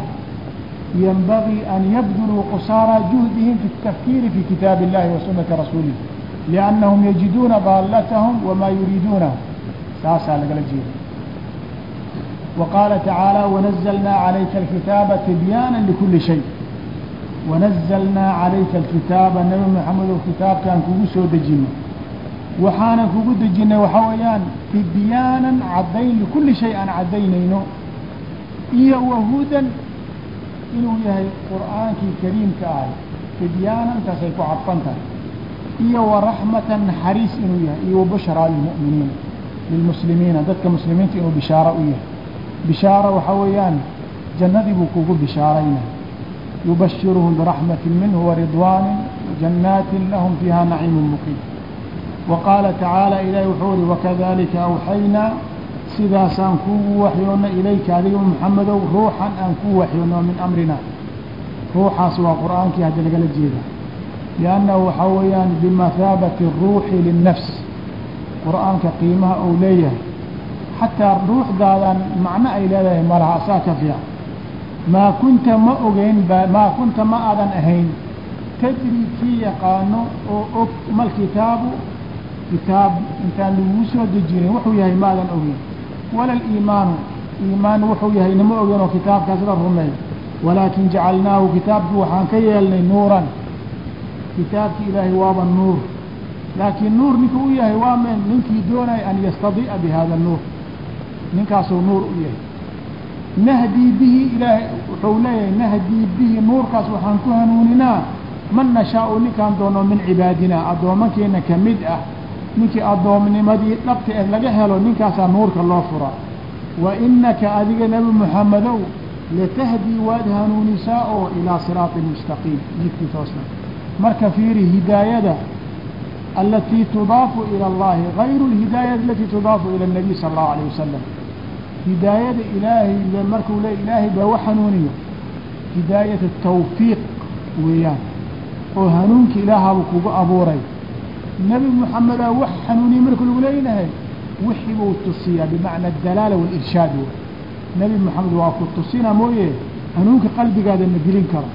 yanbagii an yabduluu qusaara juhdihim fi الtafkiiri fi kitaabi اllahi wa sunati rasuulih liannahum yajiduuna daalatahum wamaa yuriiduunahu saasaa lagala jeeda وqاaلa تaعaaلى ونزلnaa عalayka الkitاaba تبyاana لkuli شhay ونزلnaa عalayka الkitaaba nebi mxamedow kitaabkaan kugu soo dejino waxaana kugu dejinay waxaa weeyaan tibyaanan caddayn likuli shay aan caddaynayno iyo wahudan inuu yahay qur'aankii kariimka ahay tibyaanan taasay ku cadfan tahay iyo waraxmatan naxariis inuu yahay iyo wabushraa lilmu'miniin lilmuslimiina dadka muslimiinta inuu bishaaro u yahay. Bishaaro waxaa weeyaan jannadii buu kugu bishaaraynay yubashiruhum biraxmatin minhu waridwaanin wajannaatin lahum fiiha naciimun muqiim. Wa qaala tacaala ilaahi wuxuu ihi wakadalika awxaynaa sidaasaan kuugu waxyoona ilayka adiga muxamedow ruuxan aan kuu waxyoono min amrina. Ruuxaas waa qur'aankii hadda lagala jeeda liannahu waxaa weeyaan bimathaabati ruuxi linnafs. Qur'aanka qiimaha uu leeyahay. Xataa ruuxdaadan macno ay leedahay malaha asaa ka fiican. Maa kunta ma ogeyn maa kunta ma aadan ahayn. Tadri kii yaqaano oo og mal kitaabu kitaab intaan laguu soo dejinin wuxuu yahay maadan ogeyn wala aliimaanu iimaan wuxuu yahay nama ogeyn oo kitaabkaas la rumeey walaakin jacalnaahu kitaabkii waxaan ka yeelnay nuuran kitaabki ilaahay waaba nuur laakiin nuur ninka u yahay waa men ninkii doonaya an yastadi'a bi hada nuur ninkaasuu nuur u yahay nahdii bihi ilaahay wuxuu leeyahay nahdii bihi nuurkaas waxaan ku hanuuninaa man nashaau ninkaan doono min cibaadinaa addoomankeena ka mid ah ninkii addoomnimadii dhabta ee laga helo ninkaasaa nuurka loo fura. Wa inaka adiga nebi muxamedow latahdii waad hanuunisaa oo ilaa siraati mustaqiim. Jidkii toosna. Marka fiiri hidaayada alatii tudaafu ila allahi gayru lhidaayati alatii tudaafu ila اnabiy sala allahu alayh wasalam hidaayada ilaahay markuu leey ilaahay baa u hanuuniyo. Hidaayat tawfiiq weeyaan. Oo hanuunka ilaahaba kugu abuuray nebi moxamedaa wax hanuuniye marka lagu leeynahay wixii buu tusiyaa bimacna adalaala walirshaad wey nebi moxamed waa ku tusina mooye hanuunka qalbigaada ma gelin karo.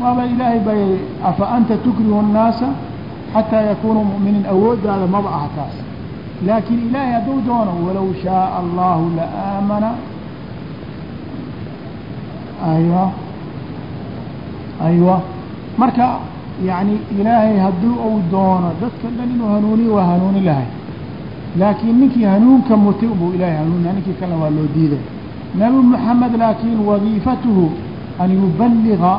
Waaba ilaahay baa afa anta tukrihu الnaasa xataa yakunuu mu'miniin? Awooddaada maba aha taas. Laakiin ilaahay hadduu doono walow shaaa allahu la aamana. Aywa. Aywa. Marka yani ilaahay haddii uu doono dadka dhan inuu hanuuniyo waa hanuuni lahay laakiin ninkii hanuunka muti buu ilaahay hanuuniya ninkii kalena waa loo diiday nebi moxamed laakiin wadiifatuhu an yubaliga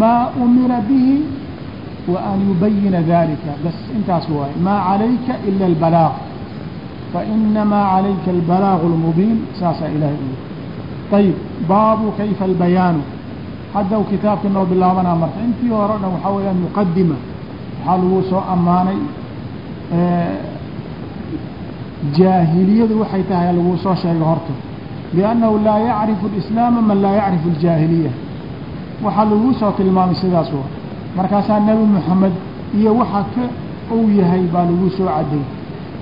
maa umira bihi wa an yubayina dalika bas intaas waaye maa calayka ila albalaaq fainamaa calayka albalaaq اlmubiin saasaa ilahay u ayib baabu kayfa albayaanu haddaw kitaabka noo bilaabanaa marka intii hore o dhan waxaa weeyaan muqadima waxaa lagu soo ammaanay jaahiliyadu waxay tahay laguu soo sheegay horta liannahu laa yacrifu alislaama man laa yacrifu aljaahiliya. Waxaa laguu soo tilmaamay sidaas wa markaasaa nebi moxamed iyo waxa ka uu yahay baa laguu soo cadday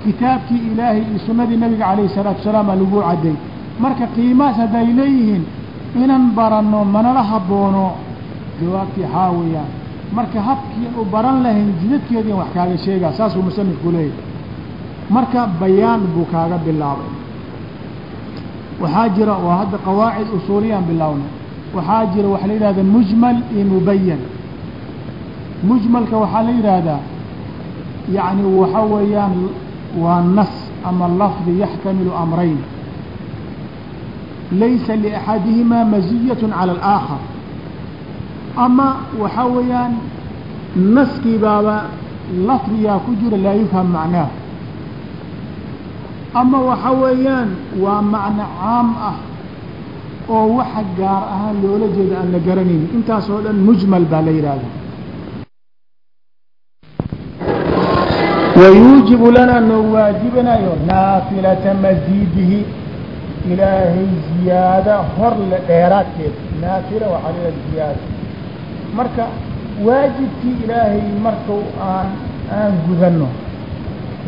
kitaabkii ilaahay iyo sunnadii nabiga calayhi salaatu wasalaam baa laguu cadday marka qiimahaas hadday leeyihiin inan baranno manala haboono. Jawaabtii haa weeyaan. Marka habkii u baran lahayn jidadkeediin wax kaaga sheegaa saasuu musanifku leeyahy marka bayaan buu kaaga bilaabay. Waxaa jira oo hadda qawaacid usuuliyaan bilaabnay. Waxaa jira waxaa la yidhahda mujmal iyo mubayan mujmalka waxaa la yidhaahdaa yacni waxa weeyaan waa nas ama lafdi yaxtamilu amrayn laysa liaxadihimaa maziyat cala alaakhar ama waxaa weeyaan naskii baaba lafdiyaa ku jira laa yufham macnaah ama waxa weeyaan waa macno caam ah oo waxa gaar ahaan loola jeeda aan la garanaynin intaas oo dhan mujmal baa la yidhaahdaa wayuujibu lana noo waajibinayo naafilata masiidihi ilaahay ziyaada hor le dheeraadkeeda naafila waxaa yidhaha ziyaada. Marka waajibkii ilaahay markau aan aan gudanno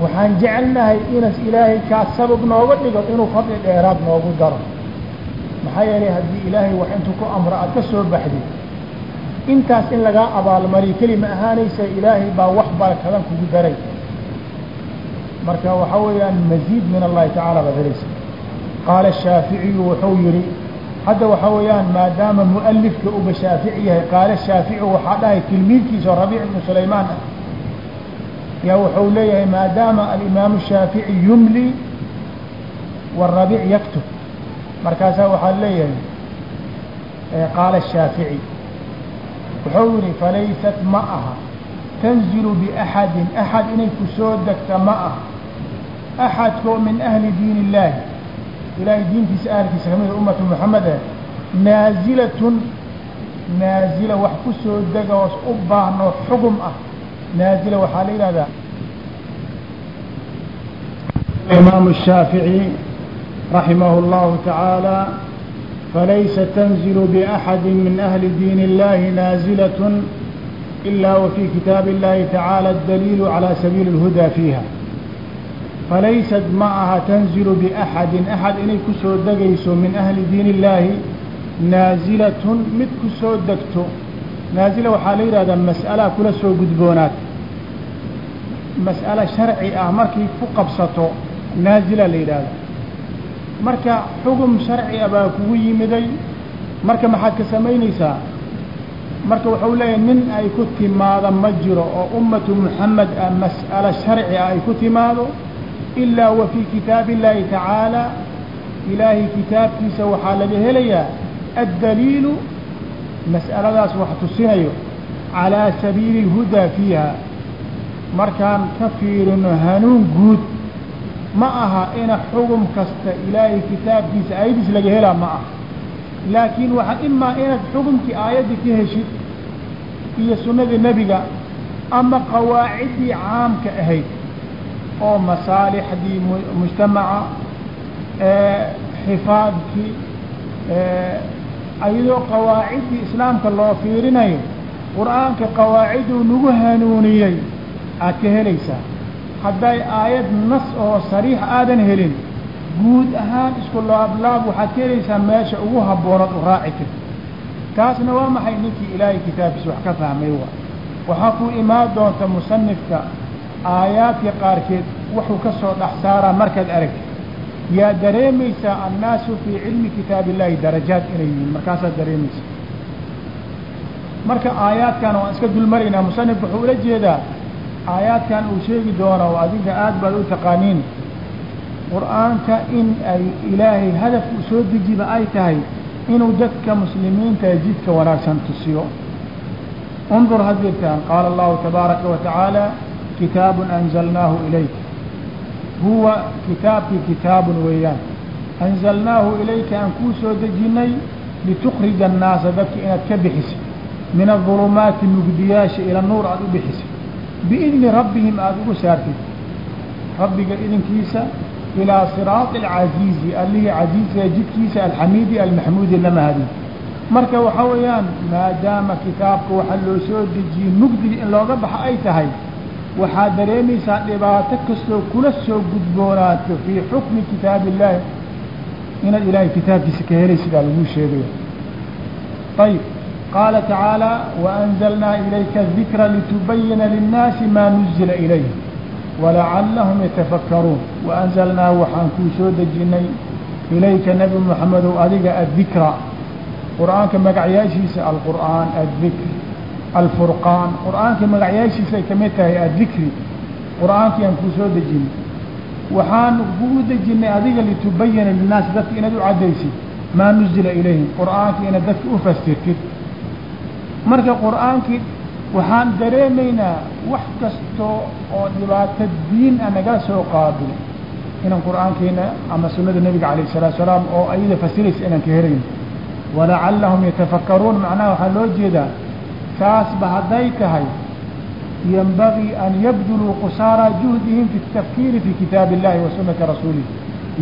waxaan jecelnahay inas ilaahay kaa sabab nooga dhigo inuu fadli dheeraad noogu daro. Maxaa yeelay haddii ilaahay wax intuu ku amro aad ka soo baxdid intaas in lagaa abaalmariyo kelima ahaanaysa ilaahay baa wax barakadan kugu daray. Marka waxaa weeyaan maziid min allahi tacaala baad helaysa qaala shaaficiyu wuxuu yihi hadda waxaa weeyaan maadaama mualifka uba shaafici yahay qaala shaafici waxaa dhahay tilmiidkiisa rabiic ibnu sulaymaan ah yaa wuxuu leeyahay maadaama alimaamu shaafici yumli warabiic yaktub markaasaa waxaa leeyahay qaala shaafici wuxuu yihi falaysat ma aha tanzilu biaxadin axad inay ku soo degta ma ah axadkoo min ahli diin illaahi ilaahay diintiisa ahalkiisa kamida ummatu moxamed ah naazilatun naazila wax ku soo dega oos u baahnoo xugum ah naazila waxaa la yidhahdaa imaamu الshaafiعي raximah اllahu taعaalى falaysa tanzilu بأxadi min ahli diin اllahi naazilaة إلا وفي kitاaب اللahi تaعaaلى الدليل عalى سبيiل الهudى فيiha falaysad ma aha tanzilu biaxadin axad inay ku soo degayso min ahli diin illaahi naasilatun mid ku soo degto naasila waxaa la yidhahdaa mas'alaa kula soo gudboonaad mas'ale sharci ah markay ku qabsato naasila la yidhaahda marka xugum sharci ah baa kugu yimiday marka maxaad ka samaynaysaa marka wuxuu leeyahay nin ay ku timaado ma jiro oo ummatu muxamed ah mas'alo sharci ah ay ku timaado ilaa wa fii kitaabi illaahi tacaala ilaahay kitaabkiisa waxaa laga helayaa addaliilu mas'aladaas wax tusinayo calaa sabiili اlhudaa fiiha markaan ka fiirino hanuun guud ma aha ina xugum kasta ilaahay kitaabkiisa ayadiis laga helaa ma aha laakiin waxaa imaa inaad xukumkii aayadda ka heshid iyo sunnadii nebiga ama qawaaciddii caamka ahayd oo masaalixdii mujtamaca xifaadkii ayadoo qawaaciddii islaamka loo fiirinayo qur'aanka qawaaciduu nagu hanuuniyey aad ka helaysaa. Hadday aayad nas oo sariix aadan helin guud ahaan isku laablaab waxaad ka helaysaa meesha ugu habboonaad u raaci karta taasna waa maxay ninkii ilaahay kitaabkiisa wax ka fahmay waa waxaa ku imaan doonta musanifka aayaadka qaarkeed wuxuu ka soo dhex saaraa markaad aragtid yaa dareemaysaa annaasu fii cilmi kitaab illaahi darajaad inay yihiin? Markaasaad dareemaysaa. Marka aayaadkan waan iska dulmaraynaa musanif wuxuu ula jeedaa aayaadkan uu sheegi doono oo adinka aad baad u taqaaniin qur'aanka in ay ilaahay hadafka u soo dejiba ay tahay inuu dadka muslimiinta jidka wanaagsan tusiyo. Undur hadirtaan qaala allahu tabaaraka wa tacaala kitaabun anzalnaahu ilayk huwa kitaabkii kitaabun weeyaan anzalnaahu ilayka aan kuu soo dejinnay litukrija annaasa dadka inaad ka bixisid min adulumaati mugdiyaasha ila nuur aada u bixisid biidni rabbihim aada ugu saartid rabbiga idinkiisa ilaa siraati alcasiizi allihii casiiska jidkiisa alxamiidi almaxmuudi lama hadin marka waxaa weeyaan maadaama kitaabka waxaa loo soo dejiyey mugdiga in looga baxo ay tahay waxaad dareemaysaa dhibaato kastoo kula soo gudboonaato fii xukmi kitaabi illaahi inaad ilaahay kitaabkiisa ka helay sidaa laguu sheegaya ayib qaala tacaala waanzalnaa ilayka dikra litubayina linnaasi maa nuzila ilayhim walacallahum yatafakkaruun. Waanzalnaa waxaan kuu soo dejinnay ilayka nebi moxamedow adiga addikra. Qur'aanka magacyaashiisa alqur'aan addikr alfurqaan qur'aanka magacyaashiisay ka mid tahay addikri qur'aankii aan kuu soo dejinay waxaan kugu dejinnay adiga litubayina linnaasi dadka inaad u caddaysid maa nuzila ilayhim qur'aankii inaad dadka u fastirtid marka qur'aankii waxaan dareemaynaa wax kasto oo dhibaato diin a naga soo qaabilo inaan qur'aankeena ama sunada nebiga alayh الsalatu salaam oo ayada fasiraysa inaan ka helayn walacalahum yatafakaruun macnaha waxaa loo jeedaa saasba hadday tahay ينبغي أن يبذلوا قصارى جهدهم في التفكير في كتاب الله وسنة رسوله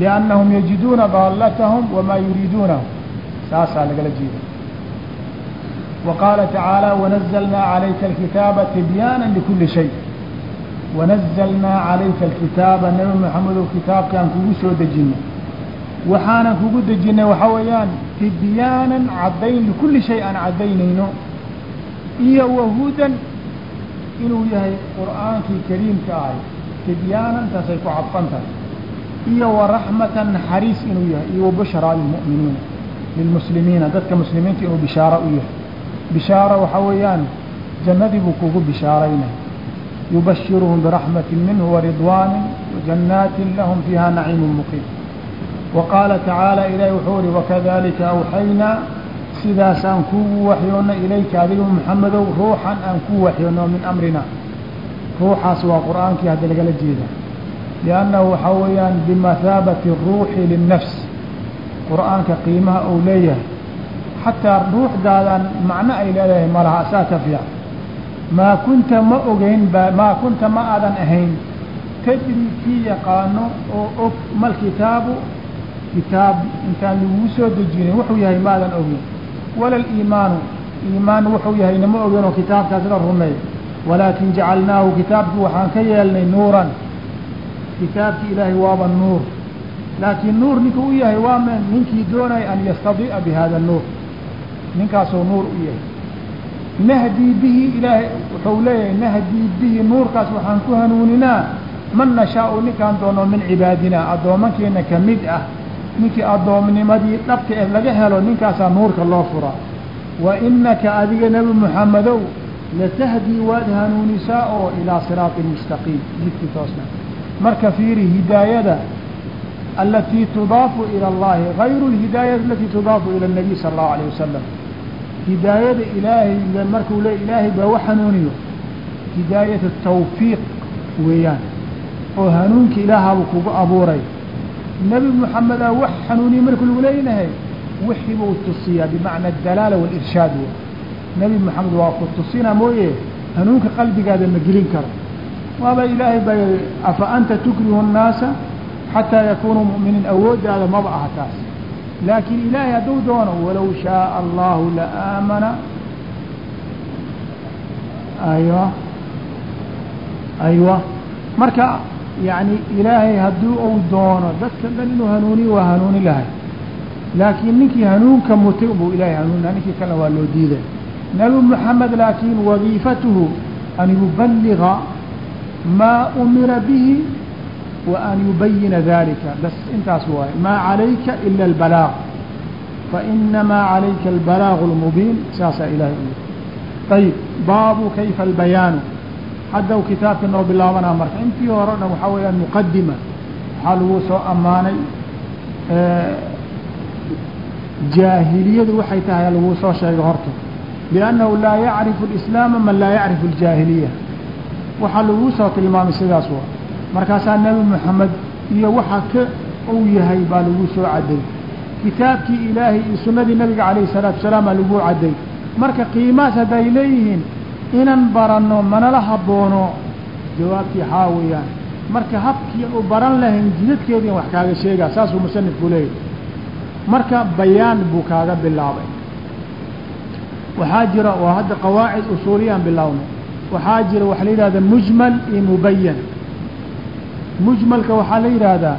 لأنهم يجدون ضالتهم وما يريدونه ساسا لقل جيدا وقال تعالى ونزلنا عليك الكتاب تبيانا لكل شيء ونزلنا عليك الكتاب نبي محمد الكتاب كان كوسو دجنا وحانا كوكو دجنا وحويان تبيانا عدين لكل شيء عدينينو iyo wahudan inuu yahay qur'aankii kariimka ahay tibyaanan taasay ku cadfan tahay iyo waraxmata naxariis inuu yahay iyo wabashraa lilmuminiina lilmuslimiina dadka muslimiinta inuu bishaaro u yahay. Bishaaro waxaa weeyaan jannadii buu kugu bishaaraynay yubashiruhum biraxmati minhu waridwaanin wajannaatin lahum fiiha naciimu muqiim. Wa qaala tacaala ilaahi wuxuu ihi wakadalika awxaynaa sidaas aan kugu waxyoonno ilayka adiga maxamedow ruuxan aan ku waxyoonno min amrina. Ruuxaas waa qur'aankii hadda lagala jeeda. Liannahu waxaa weeyaan bimathaabati ruuxi linnafs. Qur'aanka qiimaha uu leeyahay. Xataa ruuxdaadaan macno ay leedahay malaha saa ka fiican maa kunta ma ogeyn ba maa kunta ma aadan ahayn. Tadri kii yaqaano oo og mal kitaabu kitaab intaan laguu soo dejinin wuxuu yahay maadan ogeyn wala aliimaanu iimaan wuxuu yahay nama ogeyn oo kitaabkaas la rumeey walaakin jacalnaahu kitaabkii waxaan ka yeelnay nuuran. Kitaabkii ilaahay waaba nuur. Laakiin nuur ninka u yahay waa men ninkii doonaya an yastadi'a bi hada nuur. Ninkaasoo nuur u yahay. Nahdii bihi ilaahay wuxuu leeyahay nahdii bihi nuurkaas waxaan ku hanuuninaa. Man nashaau ninkaan doono min cibaadina addoomankeena ka mid ah ninkii addoomnimadii dhabta ee laga helo ninkaasaa nuurka loo furaa. Wa inaka adiga nebi moxamedow latahdii waad hanuunisaa oo ilaa siraati mustaqiim. Jidkii toosna. Marka fiiri hidaayada alatii tudaafu ila allahi gayru lhidaayati alatii tudaafu ila الnabiy sala allahu alayh wasalam hidaayada ilaahay markuu le ilaahay baa wax hanuuniyo. Hidaayat tawfiiq weeyaan. Oo hanuunka ilaahabu kugu abuuray nebi moxamedaa wax xanuuniye marku lagu leeynahay wixii buu tusiyaa bimacna adalaala waalirshaad w nebi moxamed waa ku tusina mooye hanuunka qalbigaada ma gelin karo. Waaba ilaahay baa yihi afa anta tukrihu الnaasa xataa yakunuu mu'miniin? Awooddaada maba aha taas. Laakiin ilaahay hadduu doono walow shaaa allahu la aamana. Aywa. Aywa. Marka yani ilaahay haddii uu doono dadka dhan inuu hanuuniyo waa hanuuni lahay laakiin ninkii hanuunka mutay buu ilahay hanuunina ninkii kalena waa loo diiday nebi moxamed laakiin wadiifatuhu an yubaliga maa umira bihi wa an yubayina dalika bas intaas waaye maa calayka ila albalaaq fainamaa calayka albalaaq اlmubiin saasaa ilahay u ayib baabu kayfa albayaanu haddaw kitaabka noo bilaabanaa marka intii hore dhan waxaa weeyaan muqadima waxaa lagu soo ammaanay jaahiliyadu waxay tahay lagu soo sheegay horta liannahu laa yacrifu alislaama man laa yacrifu aljaahiliya. Waxaa lagu soo tilmaamay sidaas waa markaasaa nebi moxamed iyo waxa ka uu yahay baa lagu soo cadday. Kitaabkii ilaahay iyo sunnadii nabiga calayhi salaatu wasalaam baa lagu cadday. Marka qiimaas hadday leeyihiin inan baranno manala habboono? Jawaabtii haa weeyaan. Marka habkii u baran lahayn jidadkeediin wax kaaga sheegaa saasuu musanifku leeyahy marka bayaan buu kaaga bilaabay. Waxaa jira oo hadda qawaacid usuuliyaan bilaabnay waxaa jira waxa la yidhahda mujmal iyo mubayan mujmalka waxaa la yidhaahdaa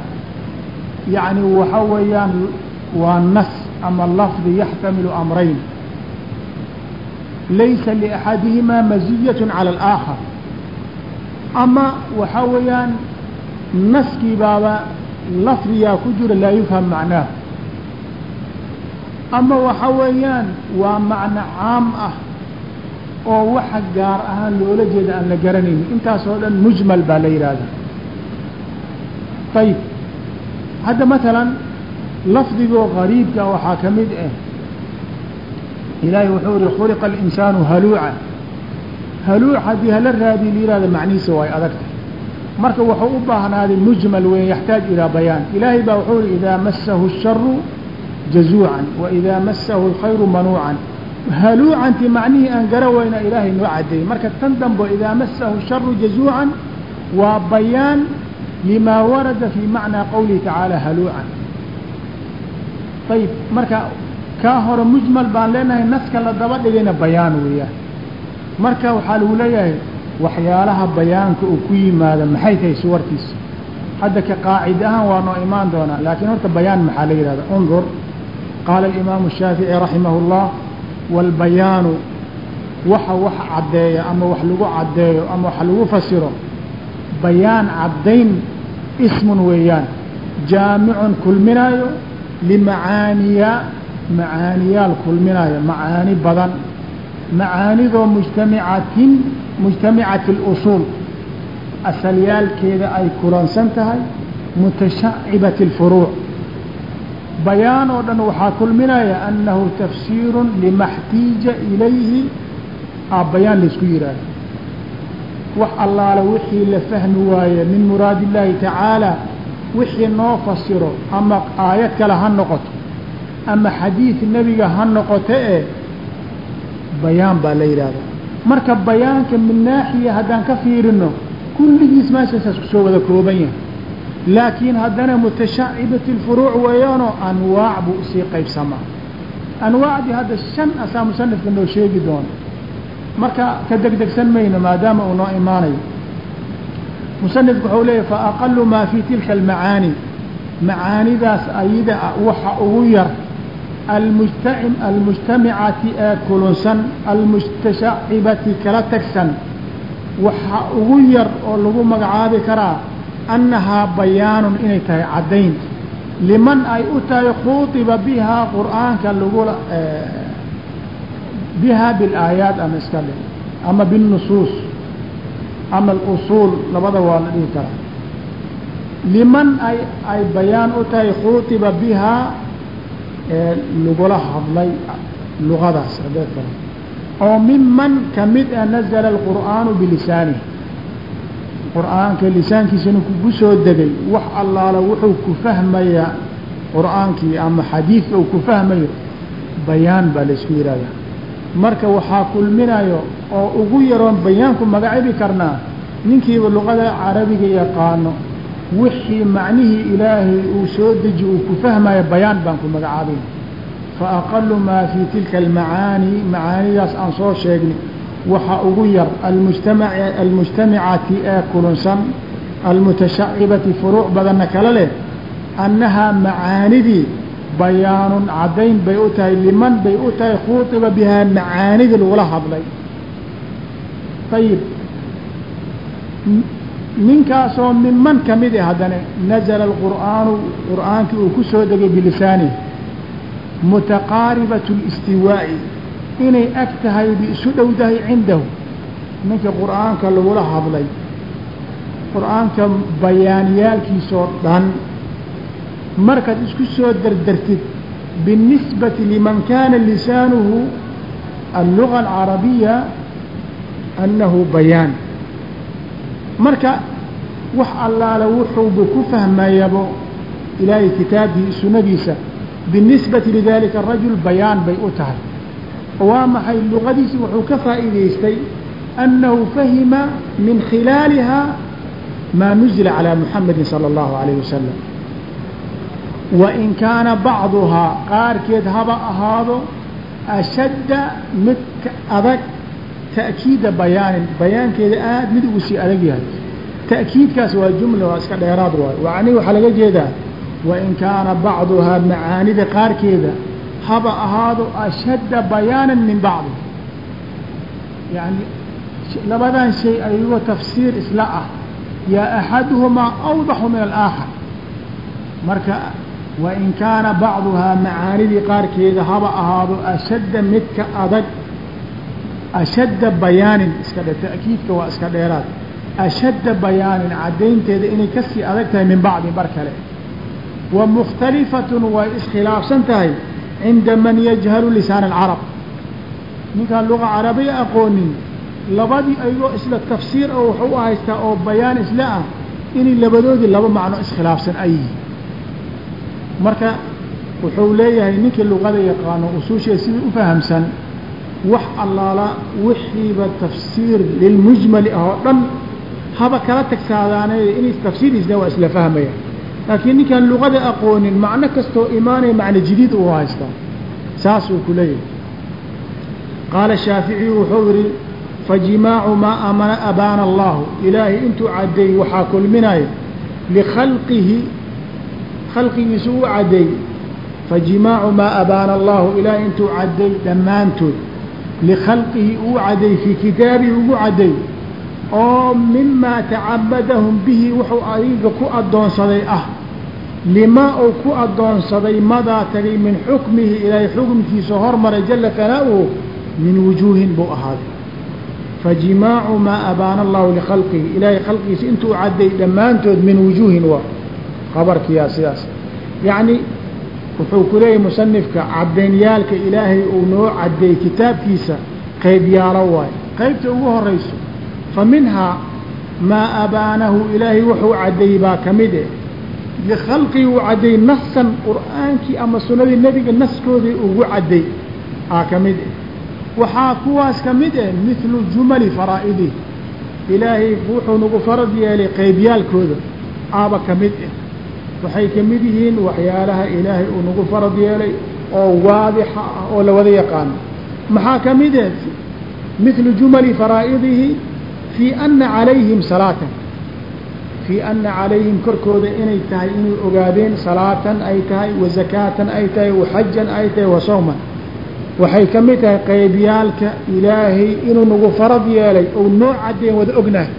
yacni waxa weeyaan waa nas ama lafdi yaxtamilu amrayn laysa liaxadihimaa maziyat cala alaakhar ama waxaa weeyaan naskii baaba lafdigaa ku jira laa yufham macnaah ama waxa weeyaan waa macno caam ah oo waxa gaar ahaan loola jeeda aan la garanaynin intaas oo dhan mujmal baa la yidhaahdaa ayib hadda matalan lafdigoo qariibka waxaa ka mid ah ilaahay wuxuu ihi khuliqa alinsaanu haluuca haluuc haddii hala raadiy layihahda macnihiisa way adagta marka wuxuu u baahnaaday mujmal weyn yaxtaaj ilaa bayaan ilaahay baa wuxuu yihi idaa masahu الsharu jazuucan waidaa masahu اlkhayru manuucan haluucanti macnihii aan gara weyna ilaahay noo cadeeyey marka tan dambo idaa masahu الsharu jazuucan waa bayaan limaa warada fii macnaa qowlihi tacaala haluucan ayib marka kaa hore mujmal baan leenahay naska la daba dhigayna bayaan weeyaan marka waxaa lagu leeyahay waxyaalaha bayaanka uu ku yimaado maxay tahay suwartiisa hadda ka qaacid ahaan waa noo imaan doonaa laakiin horta bayaan maxaa la yihahda undur qaala alimaamu الshaafiعي raximah اllah wاlbayaanu waxa wax caddeeya ama wax lagu caddeeyo ama wax lagu fasiro bayaan caddayn ismun weeyaan jaamicun kulminaayo limacaaniya macaaniyaal kulminaayo macaani badan macaanidoo mujtamicatin mujtamicati اlusuul asalyaalkeeda ay kulansan tahay mutashacibati اlfuruuc bayaan oo dhan waxaa kulminaya annahu tafsiiru lima اxtiija ilayhi a bayaan laysku yihahdo wax allaale wixii la fahmi waaye min muraadi illaahi tacaala wixii noo fasiro ama aayad kale ha noqoto ama xadiid nebiga ha noqoto ee bayaan baa la yidhahda marka bayaanka min naaxiya haddaan ka fiirino kulligiis meeshaasaas ku soo wada kooban yahay. Laakiin haddana mutashacibati اlfuruuc weeyaanoo anwaac buu u sii qaybsamaa. Anwaacdii hadda shan asaa musanifka noo sheegi doono marka ka degdegsan mayno maadaama uu noo imaanayo. Musanifku waxau leeyahy faaqalu maa fii tilka almacaani. Macaanidaas ayada waxa ugu yar almujtamicati ee kulunsan almustashacibati kala tagsan waxa ugu yar oo lagu magacaabi karaa annahaa bayaanun inay tahay caddayn liman ay u tahay khuuطiba bihaa qur'aanka lagula bihaa bilaayaat ama iska dhe ama biاnusuus ama alusuul labada waa la dhihi karaa liman ay ay bayaan u tahay khuuطiba bihaa lagula hadlay lugadaas hadeed oo miman ka mid a nazla اlqur'aanu bilisaanihi qur'aanka lisaankiisana kugu soo degay wax allaala wuxuu ku fahmaya qur'aankii ama xadiidka uu ku fahmayo bayaan baa laysku yihahdaa marka waxaa kulminayo oo ugu yaroon bayaanku magacabi karnaa ninkiiba luqada carabiga yaqaano wixii macnihii ilaahay uu soo deji uu ku fahmayo bayaan baan ku magacaabay. Faaqalu maa fii tilka almacaani macaanidaas aan soo sheegnay waxa ugu yar almujtamicati ee kulunsan almutashacibati furuuc badanna kala leh annahaa macaanidii bayaanun caddayn bay u tahay liman bay u tahay khuuطiba bihaa macaanidii lagula hadlay. Ayib ninkaasoo miman ka mid eh a haddana nazala alqur'aanu qur'aankii uu ku soo degay bilisaanihi mutaqaaribat اlistiwaa'i inay ag tahay isu dhow tahay cindahu. Ninka qur'aanka lagula hadlay qur'aanka bayaanyaalkiisoo dhan markaad isku soo dardartid biاnnisbati liman kaana lisaanuhu alluga alcarabiya annahu bayaan marka wax allaale wuxuubu ku fahmayabo ilaahay kitaabkii sunnadiisa. Binisbati lidalika arajul bayaan bay u tahay. Waa maxay luqadiisi? Wuxuu ka faa'iidaystay annahu fahima min khilaaliha maa nuzila calaa muxamedin sala allahu alayh wasalam wain kaana bacduhaa qaarkeed haba ahaado ashadda mid adag ta'kiida bayaanin bayaankeeda aad mid ugu sii adag yahay. Ta'kiidkaas waa jumla waa iska dheeraad waayo wani waxaa laga jeedaa wain kaana bacduhaa macaanida qaarkeeda haba ahaado ashadda bayaanan min bacdi. Yani labadan shay ayagoo tafsiir isla ah. Yaa axaduhumaa awdaxu min alaakhar marka wain kaana bacduhaa macaanidii qaarkeeda haba ahaado ashadda midka adag ashadda bayaanin iska ta'kiidka waa iska dheeraad ashadda bayaanin caddaynteeda inay ka sii adag tahay min bacdi bar kale wa mukhtalifatun way iskhilaafsan tahay cinda man yajhalu lisaan alcarab ninkaan luga carabiya aqoonin labadii ayagoo isla tafsiir oo wuxuu u haystaa oo bayaan isla ah inay labadoodii laba macno iskhilaafsan ay yihiin marka wuxuu leeyahay ninkii luqada yaqaano usuusheeda sidii u fahamsan wax allaala wixiiba tafsiir lilmujmali ah oo dhan haba kala tagsaadaanay inay tafsiiriisna waa isla fahmaya. Laakiin ninkaan luqada aqoonin macno kastoo imaanaya macno jadiid uu haystaa saasuu ku leeyahay. Qaala shaaficiyu wuxuu yihi fajimaacu maa amana abaana allahu ilaahay intuu caddeey waxaa kulminaya likhalqihi khalqigiisu u caddeey fajimaacu maa abaana allahu ilaahay intuu caddeey dhammaantood likhalqihi uu caddeey fii kitaabihi ugu caddeey oo mimaa tacabadahum bihi wuxuu adiga ku addoonsaday ah lima uu ku addoonsaday madaa tagay min xukmihi ilaahay xukumkiisa hormaray jala hanaa'uhu min wujuuhin buu ahaaday fajimaacu maa abaana allahu likhalqihi ilaahay khalqigiisa intuu cadday dhammaantood min wujuuhin waa qabarkiyaa sidaas yacni wuxuu ku leeyahay musanifka caddaynyaalka ilaahay uu noo caddeey kitaabkiisa qaybyaalo waayo. Qaybta ugu horayso fa minhaa maa abaanahu ilaahay wuxuu caddeeyey baa ka mid eh. Likhalqii uu caddeey nasan qur'aankii ama sunnadii nebiga naskoodii ugu cadday aa ka mid eh. Waxaa kuwaas ka mid eh mithlu jumali faraa'idih ilaahay wuxuu nagu farad yeelay qeybyaalkooda aaba ka mid eh waxay ka mid yihiin waxyaalaha ilaahay uu nagu farad yeelay oo waadixa ah oo la wada yaqaano. Maxaa ka mid eh? Jumali faraa'idihi fii ana calayhim salaatan. Fii ana calayhim korkooda inay tahay inay ogaadeen salaatan ay tahay wa zakaatan ay tahay wa xajan ay tahay wa sawman. Waxay ka mid tahay qeybyaalka ilaahay inuu nagu farad yeelay ou noo cadeen wada ognahay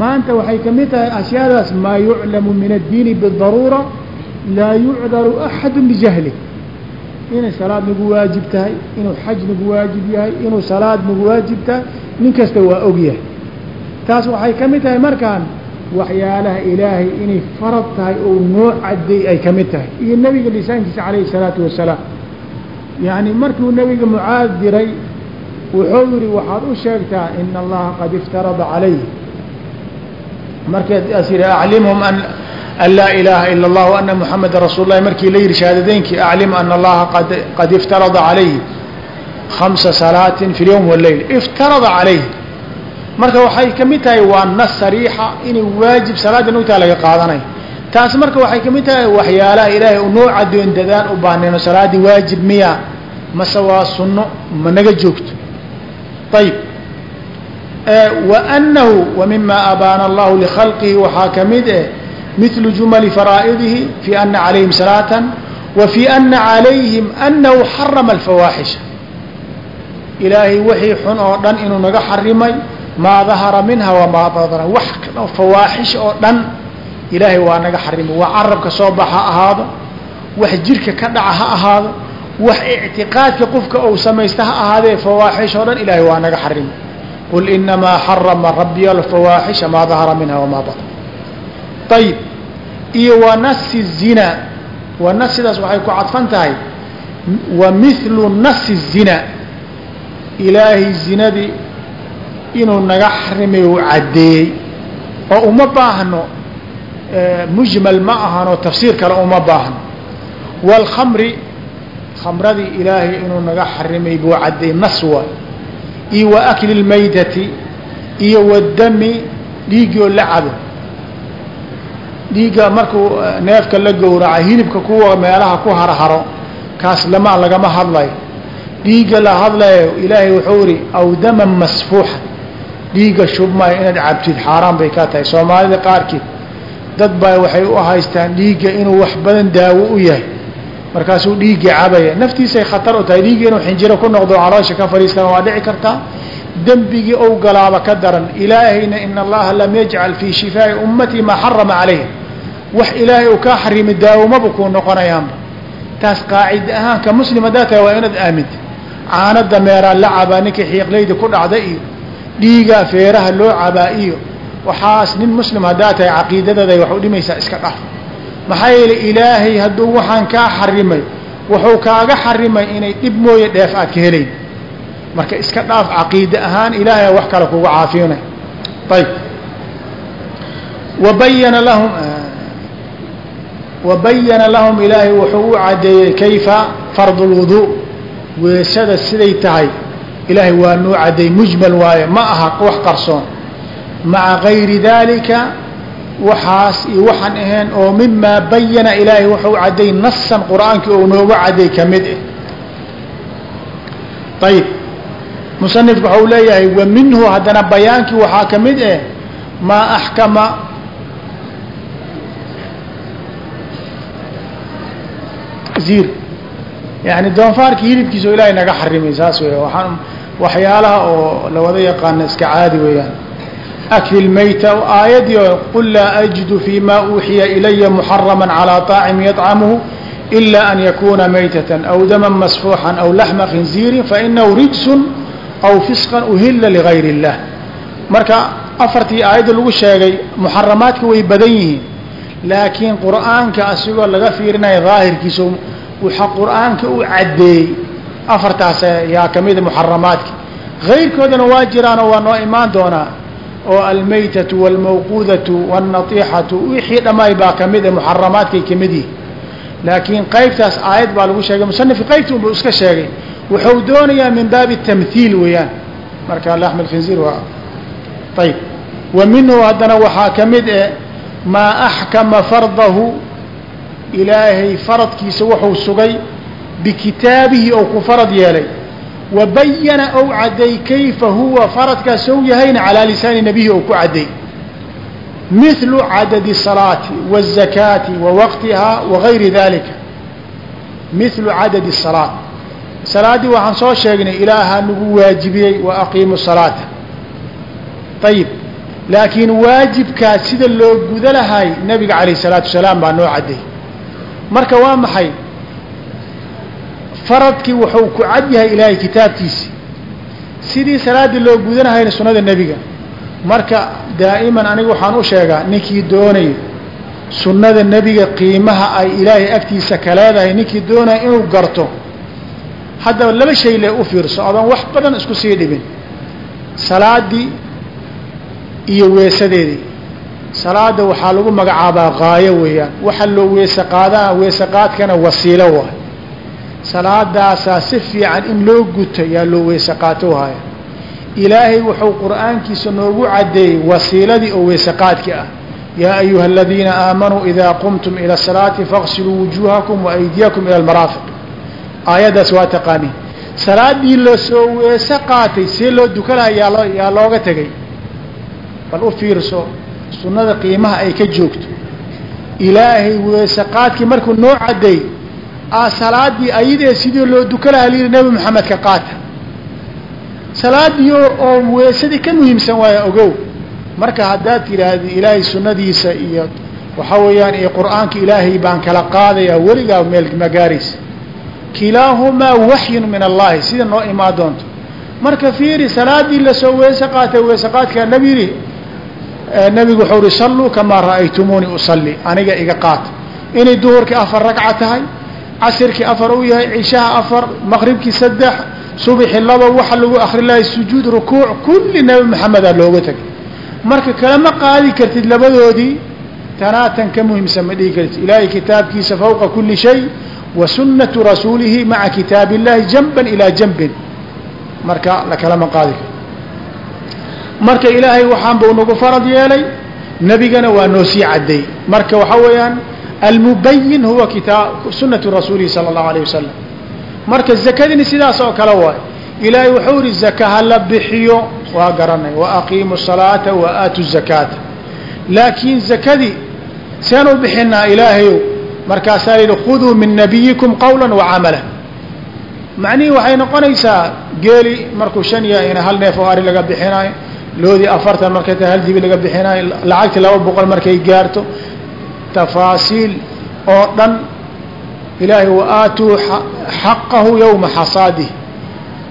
maanta waxay ka mid tahay ashyaadaas maa yuclamu min addiini bidaruura laa yucdaru axadu bijahli. Inay salaad nagu waajib tahay inuu xaj nagu waajib yahay inuu salaad nagu waajib tahay nin kasta waa og yahay. Taas waxay ka mid tahay markaan waxyaalaha ilaahay inay farad tahay oo noo cadday ay ka mid tahay. Iyo nebiga lisaankiisa calayhi salaatu wasalaam. Yacni markuu nebiga mucaad diray wuxuu yihi waxaad u sheegtaa ina allaha qad iftarada calayh markaas yihi aclimhum an an laa ilaaha ila اllah ana muxameda rasuul lahi markii la yihi shahaadadeynki aclim ana allaha qad iftarada calayhi hamsa salaatin fi اlyowm wاleyl iftarada calayh marka waxay ka mid tahay waa nas sariixa inay waajib salaada nugtaa laga qaadanay taas marka waxay ka mid tahay waxyaalaha ilaahay u noo cadoon dadaan u baanayno salaaddii waajib miya mase waa sunno ma naga joogto ayib wأnahu wmima abaana allahu lihalqihi waxaa ka mid eh milu jumali faraa'idihi fii ana calayhim salaatan wa fii ana calayhim anahu xarama alfawaaxisha ilaahay wixii xun oo dhan inuu naga xarimay maa dahara minha wamaa badana wax fawaaxish oo dhan ilaahay waa naga xarimay wax carabka soo bax ha ahaado wax jirka ka dhaca ha ahaado wax ictiqaadka qofka uu samaysta ha ahaadee fawaaxish oo dhan ilaahay waa naga xarimay qul inamaa xarama rabbiya alfawaaxisha maa dahara minha wamaa batan ayib iyo wa nasi zina waa nas sidaas waxay ku cadfan tahay wa mithlu nasi zina ilaahay zinadii inuu naga xarimay uu caddeeyey oo uma baahno mujmal ma ahano tafsiir kale uma baahno wاlkhamri khamradii ilaahay inuu naga xarimay buu caddeeyey nas waay iyo wa akli اlmaytati iyo wadami dhiiggii oo la cabo. Dhiigga markuu neefka la gowraca hilibka kuwa meelaha ku harharo kaas lama lagama hadlayo. Dhiigga la hadlayo ilaahay wuxuu ihi aw daman masfuuxa. Dhiigga shubmaya inaad cabtid xaaraan bay ka tahay. Soomaalida qaarkeed dad baa waxay u haystaan dhiigga inuu wax badan daawo u yahay markaasuu dhiigga cabaya naftiisay khatar u tahay. Dhiigga inuu xinjiro ku noqdo caloosha ka fadhiistana waa dhici kartaa dembigii ou galaaba ka daran ilaahayna in allaha lam yajcal fii shifaa'i ummatii maa xarama calayh wax ilaahay uu kaa xarimay daawomaba kuu noqonayaanba. Taas qaacida ahaan ka muslim haddaa tahay waa inaad aaminta caano dameeraa la cabaa ninkii xiiqlayda ku dhacda iyo dhiigaa feeraha loo cabaa iyo waxaas nin muslim haddaa tahay caqiidadaday wax u dhimaysaa iska dhaf maxaa yeelay ilaahay hadduu waxaan kaa xarimay wuxuu kaaga xarimay inay dhib mooye dheef aad ka helayn. Marka iska dhaaf caqiide ahaan ilaahay wax kale kugu caafiinay ayb wabayana lahum wabayana lahum ilaahay wuxuu u cadeeyey kayfa fard اlwudu weesada siday tahay. Ilaahay waa noo cadeey mujmal waaye ma aha wax qarsoon. Maca gayri dalika waxaas iyo waxaan ahayn oo mimaa bayana ilaahay wuxuu u cadeey nasan qur'aankii ou nooga cadeey ka mid ah ayib musanifku waxau leeyahay wa minhu haddana bayaankii waxaa ka mid ah maa axkama zir yani doonfaarka hilibkiisa oo ilaahay naga xarimay saas wey waaan waxyaalaha oo lawada yaqaana iska caadi weeyaan akli lmayta aayadii oo qul laa ajidu fi ma uuxiya ilaya muxarama calى طaacim yطcamuhu ila an yakuna maytata aw dama masfuuxan aw laxma khinziirin fainahu rijsun aw fisqan uhila ligayr اllah marka afartii aayadda lagu sheegay muxaramaadka way badan yihiin laakiin qur'aanka asigoo laga fiirinaya daahirkiisa waxaa qur'aanka u caddeeyey afartaas yaa kamida muxaramaadka gayrkoodana waa jiraanoo waa noo imaan doonaa oo almaytatu wاlmawquudatu wاlnatiixatu wixii dhammaay baa ka mid muxaramaadkay ka mid yihi laakiin qaybtaas aayad baa lagu sheegay musanifka qaybta unbu iska sheegay. Wuxuu doonayaa min baabi tamhiil weeyaan. Marka laxm alkhinziir waa ayb wa minhu haddana waxaa ka mid eh maa axkama fardahu ilaahay faradkiisa wuxuu sugay bikitaabihi ou ku farad yeelay wabayana ou cadday kayfa huwa faradkaas ou yahayna calaa lisaani nabihi ou ku cadday milu cadadi salaati wazakaati wa waqtihaa wagayri dalika milu cadadi salaat salaaddii waxaan soo sheegnay ilaahaa nagu waajibiyey wa aqiimu salaata ayib laakiin waajibkaas sida loo guda lahay nabiga calayh salaatu salaam baa noo cadday marka waa maxay faradkii wuxuu ku cad yahay ilaahay kitaabkiisi. Sidii salaaddii loo gudanahayna sunnada nebiga. Marka daa'iman aniga waxaan u sheegaa ninkii doonayo sunnada nebiga qiimaha ay ilaahay agtiisa ka leedahay ninkii doonaya inuu garto haddaba laba shay le u fiirso adoon wax badan isku sii dhibin. Salaaddii iyo weesadeedii. Salaada waxaa lagu magacaabaa gaayo weeyaan. Waxa loo weese qaadana weese qaadkana wasiilo waay salaadaasaa si fiican in loo guto yaa loo weese qaato haya ilaahay wuxuu qur'aankiisa noogu caddeeyey wasiiladii oo weese qaadki ah. Yaa ayuha aladiina aamanuu idaa qumtum ila salaati faqsiluu wujuuhakum waaydiyakum ila almaraafiq. Aayaddaas waa taqaaniin. Salaadii la soo weese qaatay see loo dukanaya yaa yaa looga tegay bal u fiirso sunnada qiimaha ay ka joogto. Ilaahay weese qaadkii markuu noo caddeey a salaadii ayadee sidii loo dukanaha layidhi nebi moxamed ka qaata. Salaadii oo weesadii ka muhiimsan waaya ogow. Marka haddaad tidhaahdi ilaahay sunnadiisa iyo waxaa weeyaan iyo qur'aanka ilaahay baan kala qaadayaa weligaa meel ma gaaraysa. Kilaahumaa waxyun min allahi sida noo imaan doonto. Marka fiiri salaadii la soo weese qaatay weese qaadkaa nabi yidhi nabigu wuxuu uhi salluu kamaa ra'aytumuuni usalli aniga iga qaata. Inay duhurkii afar ragca tahay casirkii afar u yahay cishaha afar maqribkii saddex subxi laba waxa lagu akri lahay sujuud rukuuc kulli nabi maxamedaa looga tegay marka kalama qaadi kartid labadoodii tanaatan ka muhiimsan ma dhihi kartid. Ilaahay kitaabkiisa fawqa kuli shay wa sunnatu rasuulihi maca kitaab illahi janban ilaa janbin marka lakalama qaadi karti marka ilaahay waxaan buu nagu farad yeelay nebigana waa noo sii caddeey marka waxaa weeyaan almubayin huwa sunatu rasuulihi sala allahu alayh wasalam marka zakadini sidaas oo kale waay ilaahay wuxuu ihi zaka hala bixiyo waa garanay wa aqiimu salaata wa aatu zakaata laakiin zakadii seen u bixinaa ilaahayow markaasaa yihi khuduu min nabiyikum qawla wa camala macnihii waxay noqonaysaa geeli markuu shan yahay in hal neef oo ari laga bixinayo loodii afartan markay tahay hal dibi laga bixinayo lacagtii laba boqol markay gaarto tafaasiil oo dhan ilaahay wa aatuu xaqahu yowma xasaadih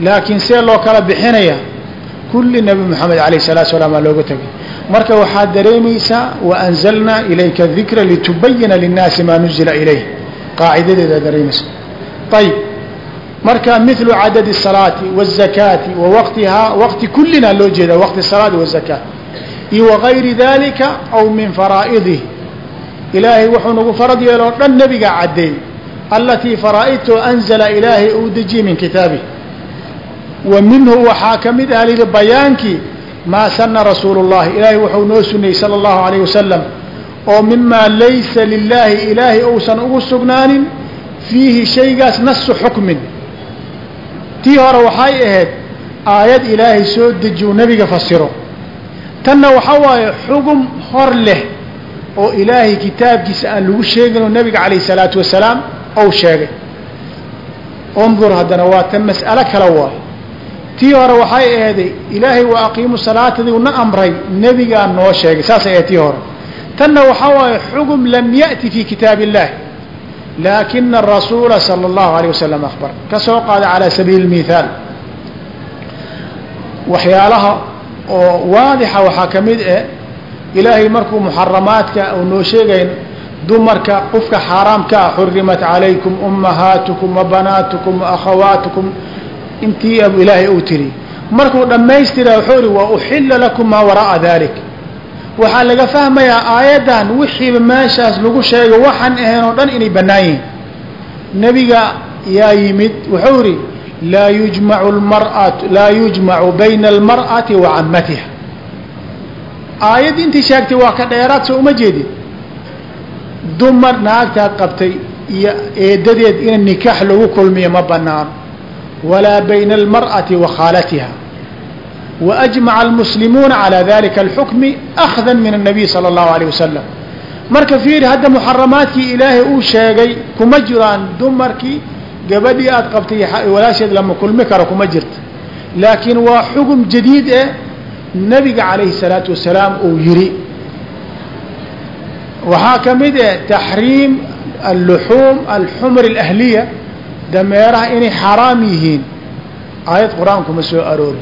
laakiin see loo kala bixinaya kulli nebi moxamed alayh salatu salaam waa looga tegay marka waxaad dareemaysaa waanzalnaa ilayka dikra litubayina linnaasi maa nuzila ilayh. Qaacidadeedaad dareemaysaa. Ayib marka milu cadadi salaati wazakaati wa waqti kullina loo jeeda waqti salaati wazakaat iyo wagayri dalika aw min faraa'idih ilaahay wuxuu nagu farad yeeloo dhan nebiga caddeey alatii faraa'idtoo anzala ilaahay uu dejiyey min kitaabih wa minhu waxaa ka mid ah lihi bayaankii maa sanna rasuulu اllahi ilaahay wuxuu noo suneeyey sala اllahu alayh wasalam oo mimaa laysa lilaahi ilaahay uusan ugu sugnaanin fiihi shaygaas nasu xukmin. Tii hore waxay ahayd aayad ilaahay soo dejiyu nebiga fasiro. Tanna waxaa waaye xugum hor leh oo ilaahay kitaabkiisa aan lagu sheeginoo nebiga calayh isalaatu wasalaam ou sheegay. Undur haddana waa tan mas'alo kale waayo tii hore waxay aheeday ilaahay waa aqiimu salaatadii na amray nebigaa noo sheegay. Saasay ahayd tii hore. Tanna waxaa waaye xugum lam ya'ti fi kitaab illahi laakina arasuula sala allahu alayh wasalam akbar ka soo qaada calaa sabiili lmithaal waxyaalaha oo waadixa waxaa ka mid eh ilaahay markuu muxaramaadka noo sheegayn dumarka qofka xaaraamka ah xurimat calaykum ummahaatukum wa banaatukum wa akhawaatukum intii ilaahay uu tiri markuu dhammaystira wuxuu ihi wa uxilla lakum maa waraa'a dalik waxaa laga fahmayaa aayaddan wixiiba meeshaas lagu sheegay waxaan ahayn oo dhan inay bannaan yihiin nebiga yaa yimid wuxuu ihi laa yujmacu lmar'atu laa yujmacu bayna almar'ati wa cammatiha aayad intii sheegtay waa ka dheeraad soo uma jeedin dumar naagtaad qabtay iyo eedadeed in nikaax lagu kulmiyo ma banaano walaa bayna almar'ati wa khaalatiha. Waajmaca almuslimuuna calaa dalika alxukmi akhda min annabiy sala allahu alayh wasalam marka fiiri hadda muxaramaadkii ilaahay uu sheegay kuma jiraan dumarkii gabadhii aad qabtay walaasheed lama kulmi karo kuma jirta. Laakiin waa xugum jadiid eh nebiga calayhi salaatu wasalaam uu yidhi waxaa ka mid eh taxriim alluxuum alxumr alahliya dameeraha inay xaraam yihiin. Aayad qur'aankuma soo aroori.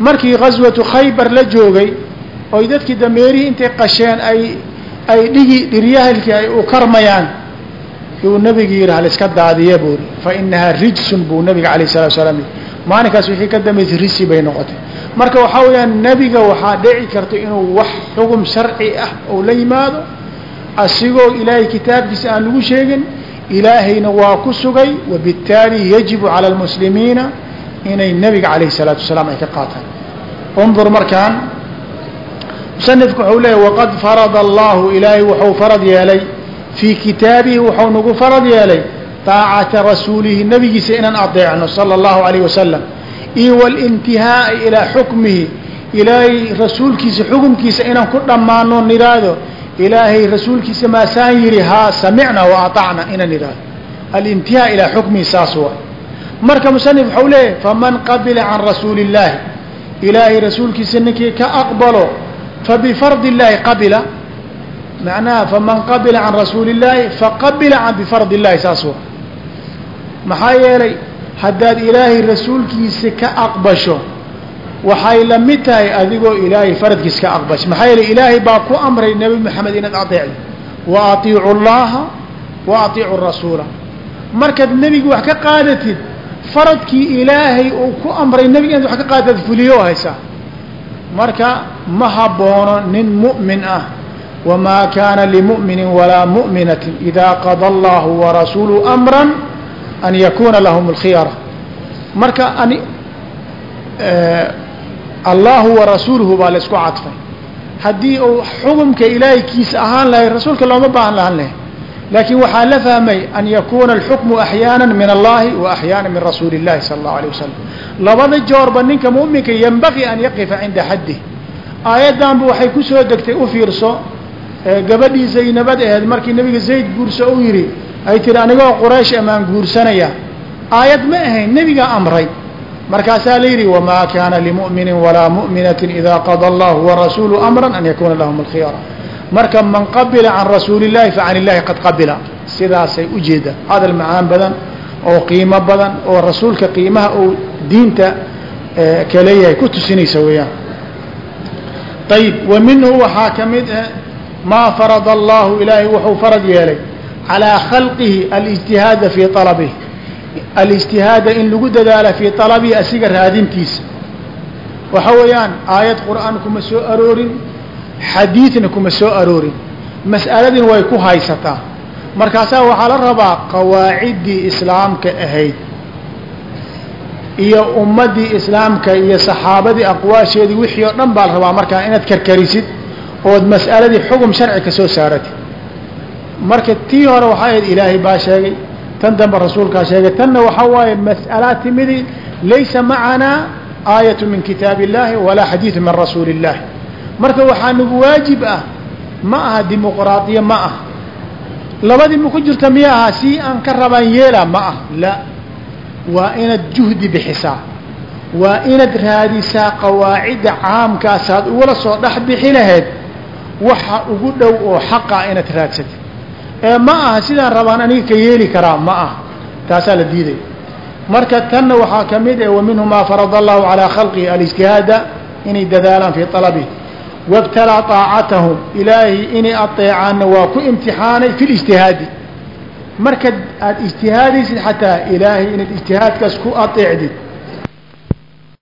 Markii gaswatu khaybar la joogay oy dadkii dameerihii intay qasheen ay ay dhigi dhiryahalkii ay u karmayaan yuu nabigu yidhi haliska daadiya buuri fa inahaa rijsun buu nabiga alayh salatu wasalaam yii maalinkaas wixii ka dambaysay risi bay noqotay marka waxaa weeyaan nebiga waxaa dhici karta inuu wax xugum sharci ah ou la yimaado asigoo ilaahay kitaabkiisa aan lagu sheegin ilaahayna waa ku sugay wabittaali yajibu cala almuslimiina inay nebiga calayhi salaatu wasalaam ay ka qaataan. Undur markaan musanifku wuxuu leeyahy waqad farada allahu ilaahay wuxuu farad yeelay. Fii kitaabihi wuxuu nagu farad yeelay taacata rasuulihi nabigiisa inaan adeecno sala allahu alayh wasalam iyo walintihaaa ilaa xukmihi. Ilaahay rasuulkiisa xukumkiisa inaan ku dhammaano nidhaahdo ilaahay rasuulkiisa maasaan yihi haa samicna wa aطacna inaan idhaahdo alintihaa ilaa xukmihi saas wa marka musanif waxau leeyahy faman qabila can rasuuli illaahi ilaahay rasuulkiisa ninkii ka aqbalo fabifardi illaahi qabila macnaha faman qabila can rasuuli illaahi faqabila an bifardi illahi saas wa maxaa yeelay haddaad ilaahay rasuulkiisa ka aqbasho waxay la mid tahay adigoo ilaahay faradkiisa ka aqbasho. Maxaa yeele ilaahay baa ku amray nebi moxamed inaad adeecdo wa atiicu llaha wa atiicu rasuula markaad nebiga wax ka qaadatid faradkii ilaahay uu ku amray nebiga inaad wax ka qaadataad fuliyo haysaa marka ma haboono nin mu'min ah. Wamaa kaana limu'minin walaa mu'minatin. Idaa qada allahu warasuuluhu amran an yakuna lahum اlkhiyara marka an allahu warasuuluhu baa la isku cadfay haddii uu xukumka ilaahay kiisa ahaan lahay rasuulka looma baahan lahan lahay laakiin waxaa la fahmay an yakuna alxukmu axyaana min allahi wa axyaana min rasuuli اllahi sala اllahu alيه wasalam labada joorba ninka muminka yenbagii an yaqifa cinda xaddih aayaddanba waxay ku soo degtay u fiirso gabadhii zaynabad aheed markii nabiga zayd guurso u yidhi ay tiri anigoo quraysh amaan guursanaya. Aayad ma ahayn nebigaa amray. Markaasaa la yidhi wamaa kaana limu'minin walaa mu'minatin idaa qada allahu warasuulu amran an yakuna lahum alkhiyara marka man qabila can rasuuli illahi fa can illahi qad qabila. Sidaasay ujeedaan hadal macaan badan oo qiimo badan oo rasuulka qiimaha uu diinta kaleeyahay ku tusinaysa weeyaan. Ayib wa waxaa ka mid ah maa farada allahu ilaahay wuxuu farad yeelay calىa khalqihi alijtihaada fii طalabihi alijtihaada in lagu dadaala fii talabii asiga raadintiisa waxa weeyaan aayad qur'aan kuma soo aroorin xadiidna kuma soo aroorin mas'aladin way ku haysataa markaasaa waxaa la rabaa qawaaciddii islaamka ahayd iyo ummaddii islaamka iyo saxaabadii aqwaasheedii wixii oo dhan baa la rabaa markaa inaad karkarisid ood mas'aladii xugum sharci ka soo saaratid marka tii hore waxaa ahayd ilaahay baa sheegay tan dambe rasuulkaa sheegay tanna waxaa waaye mas'alaa timidi laysa macanaa aayatu min kitaab illahi walaa xadiidu min rasuuli illahi marka waxaa nagu waajib ah ma aha dimuqraadiya ma ah labadii ma ku jirta miya aha si aan ka rabaan yeela ma ah la. Waa inaad juhdi bixisaa. Waa inaad raadisaa qawaacidda caamkaasaad ugala soo dhex bixi lahayd waxa ugu dhow oo xaqa inaad raadsatid ee ma aha sidaan rabaan aniga ka yeeli karaa ma ah taasaa la diidaya marka tanna waxaa ka mid eh wa minhu maa farada allahu calaa khalqihi alijtihaada inay dadaalaan fii alabihi wabtalaa aacatahum ilaahay inay aeecaanna waa ku imtixaanay fi lijtihaadi marka aada ijtihaadaysid xataa ilaahay inaad ijtihaadkaas ku aeecdid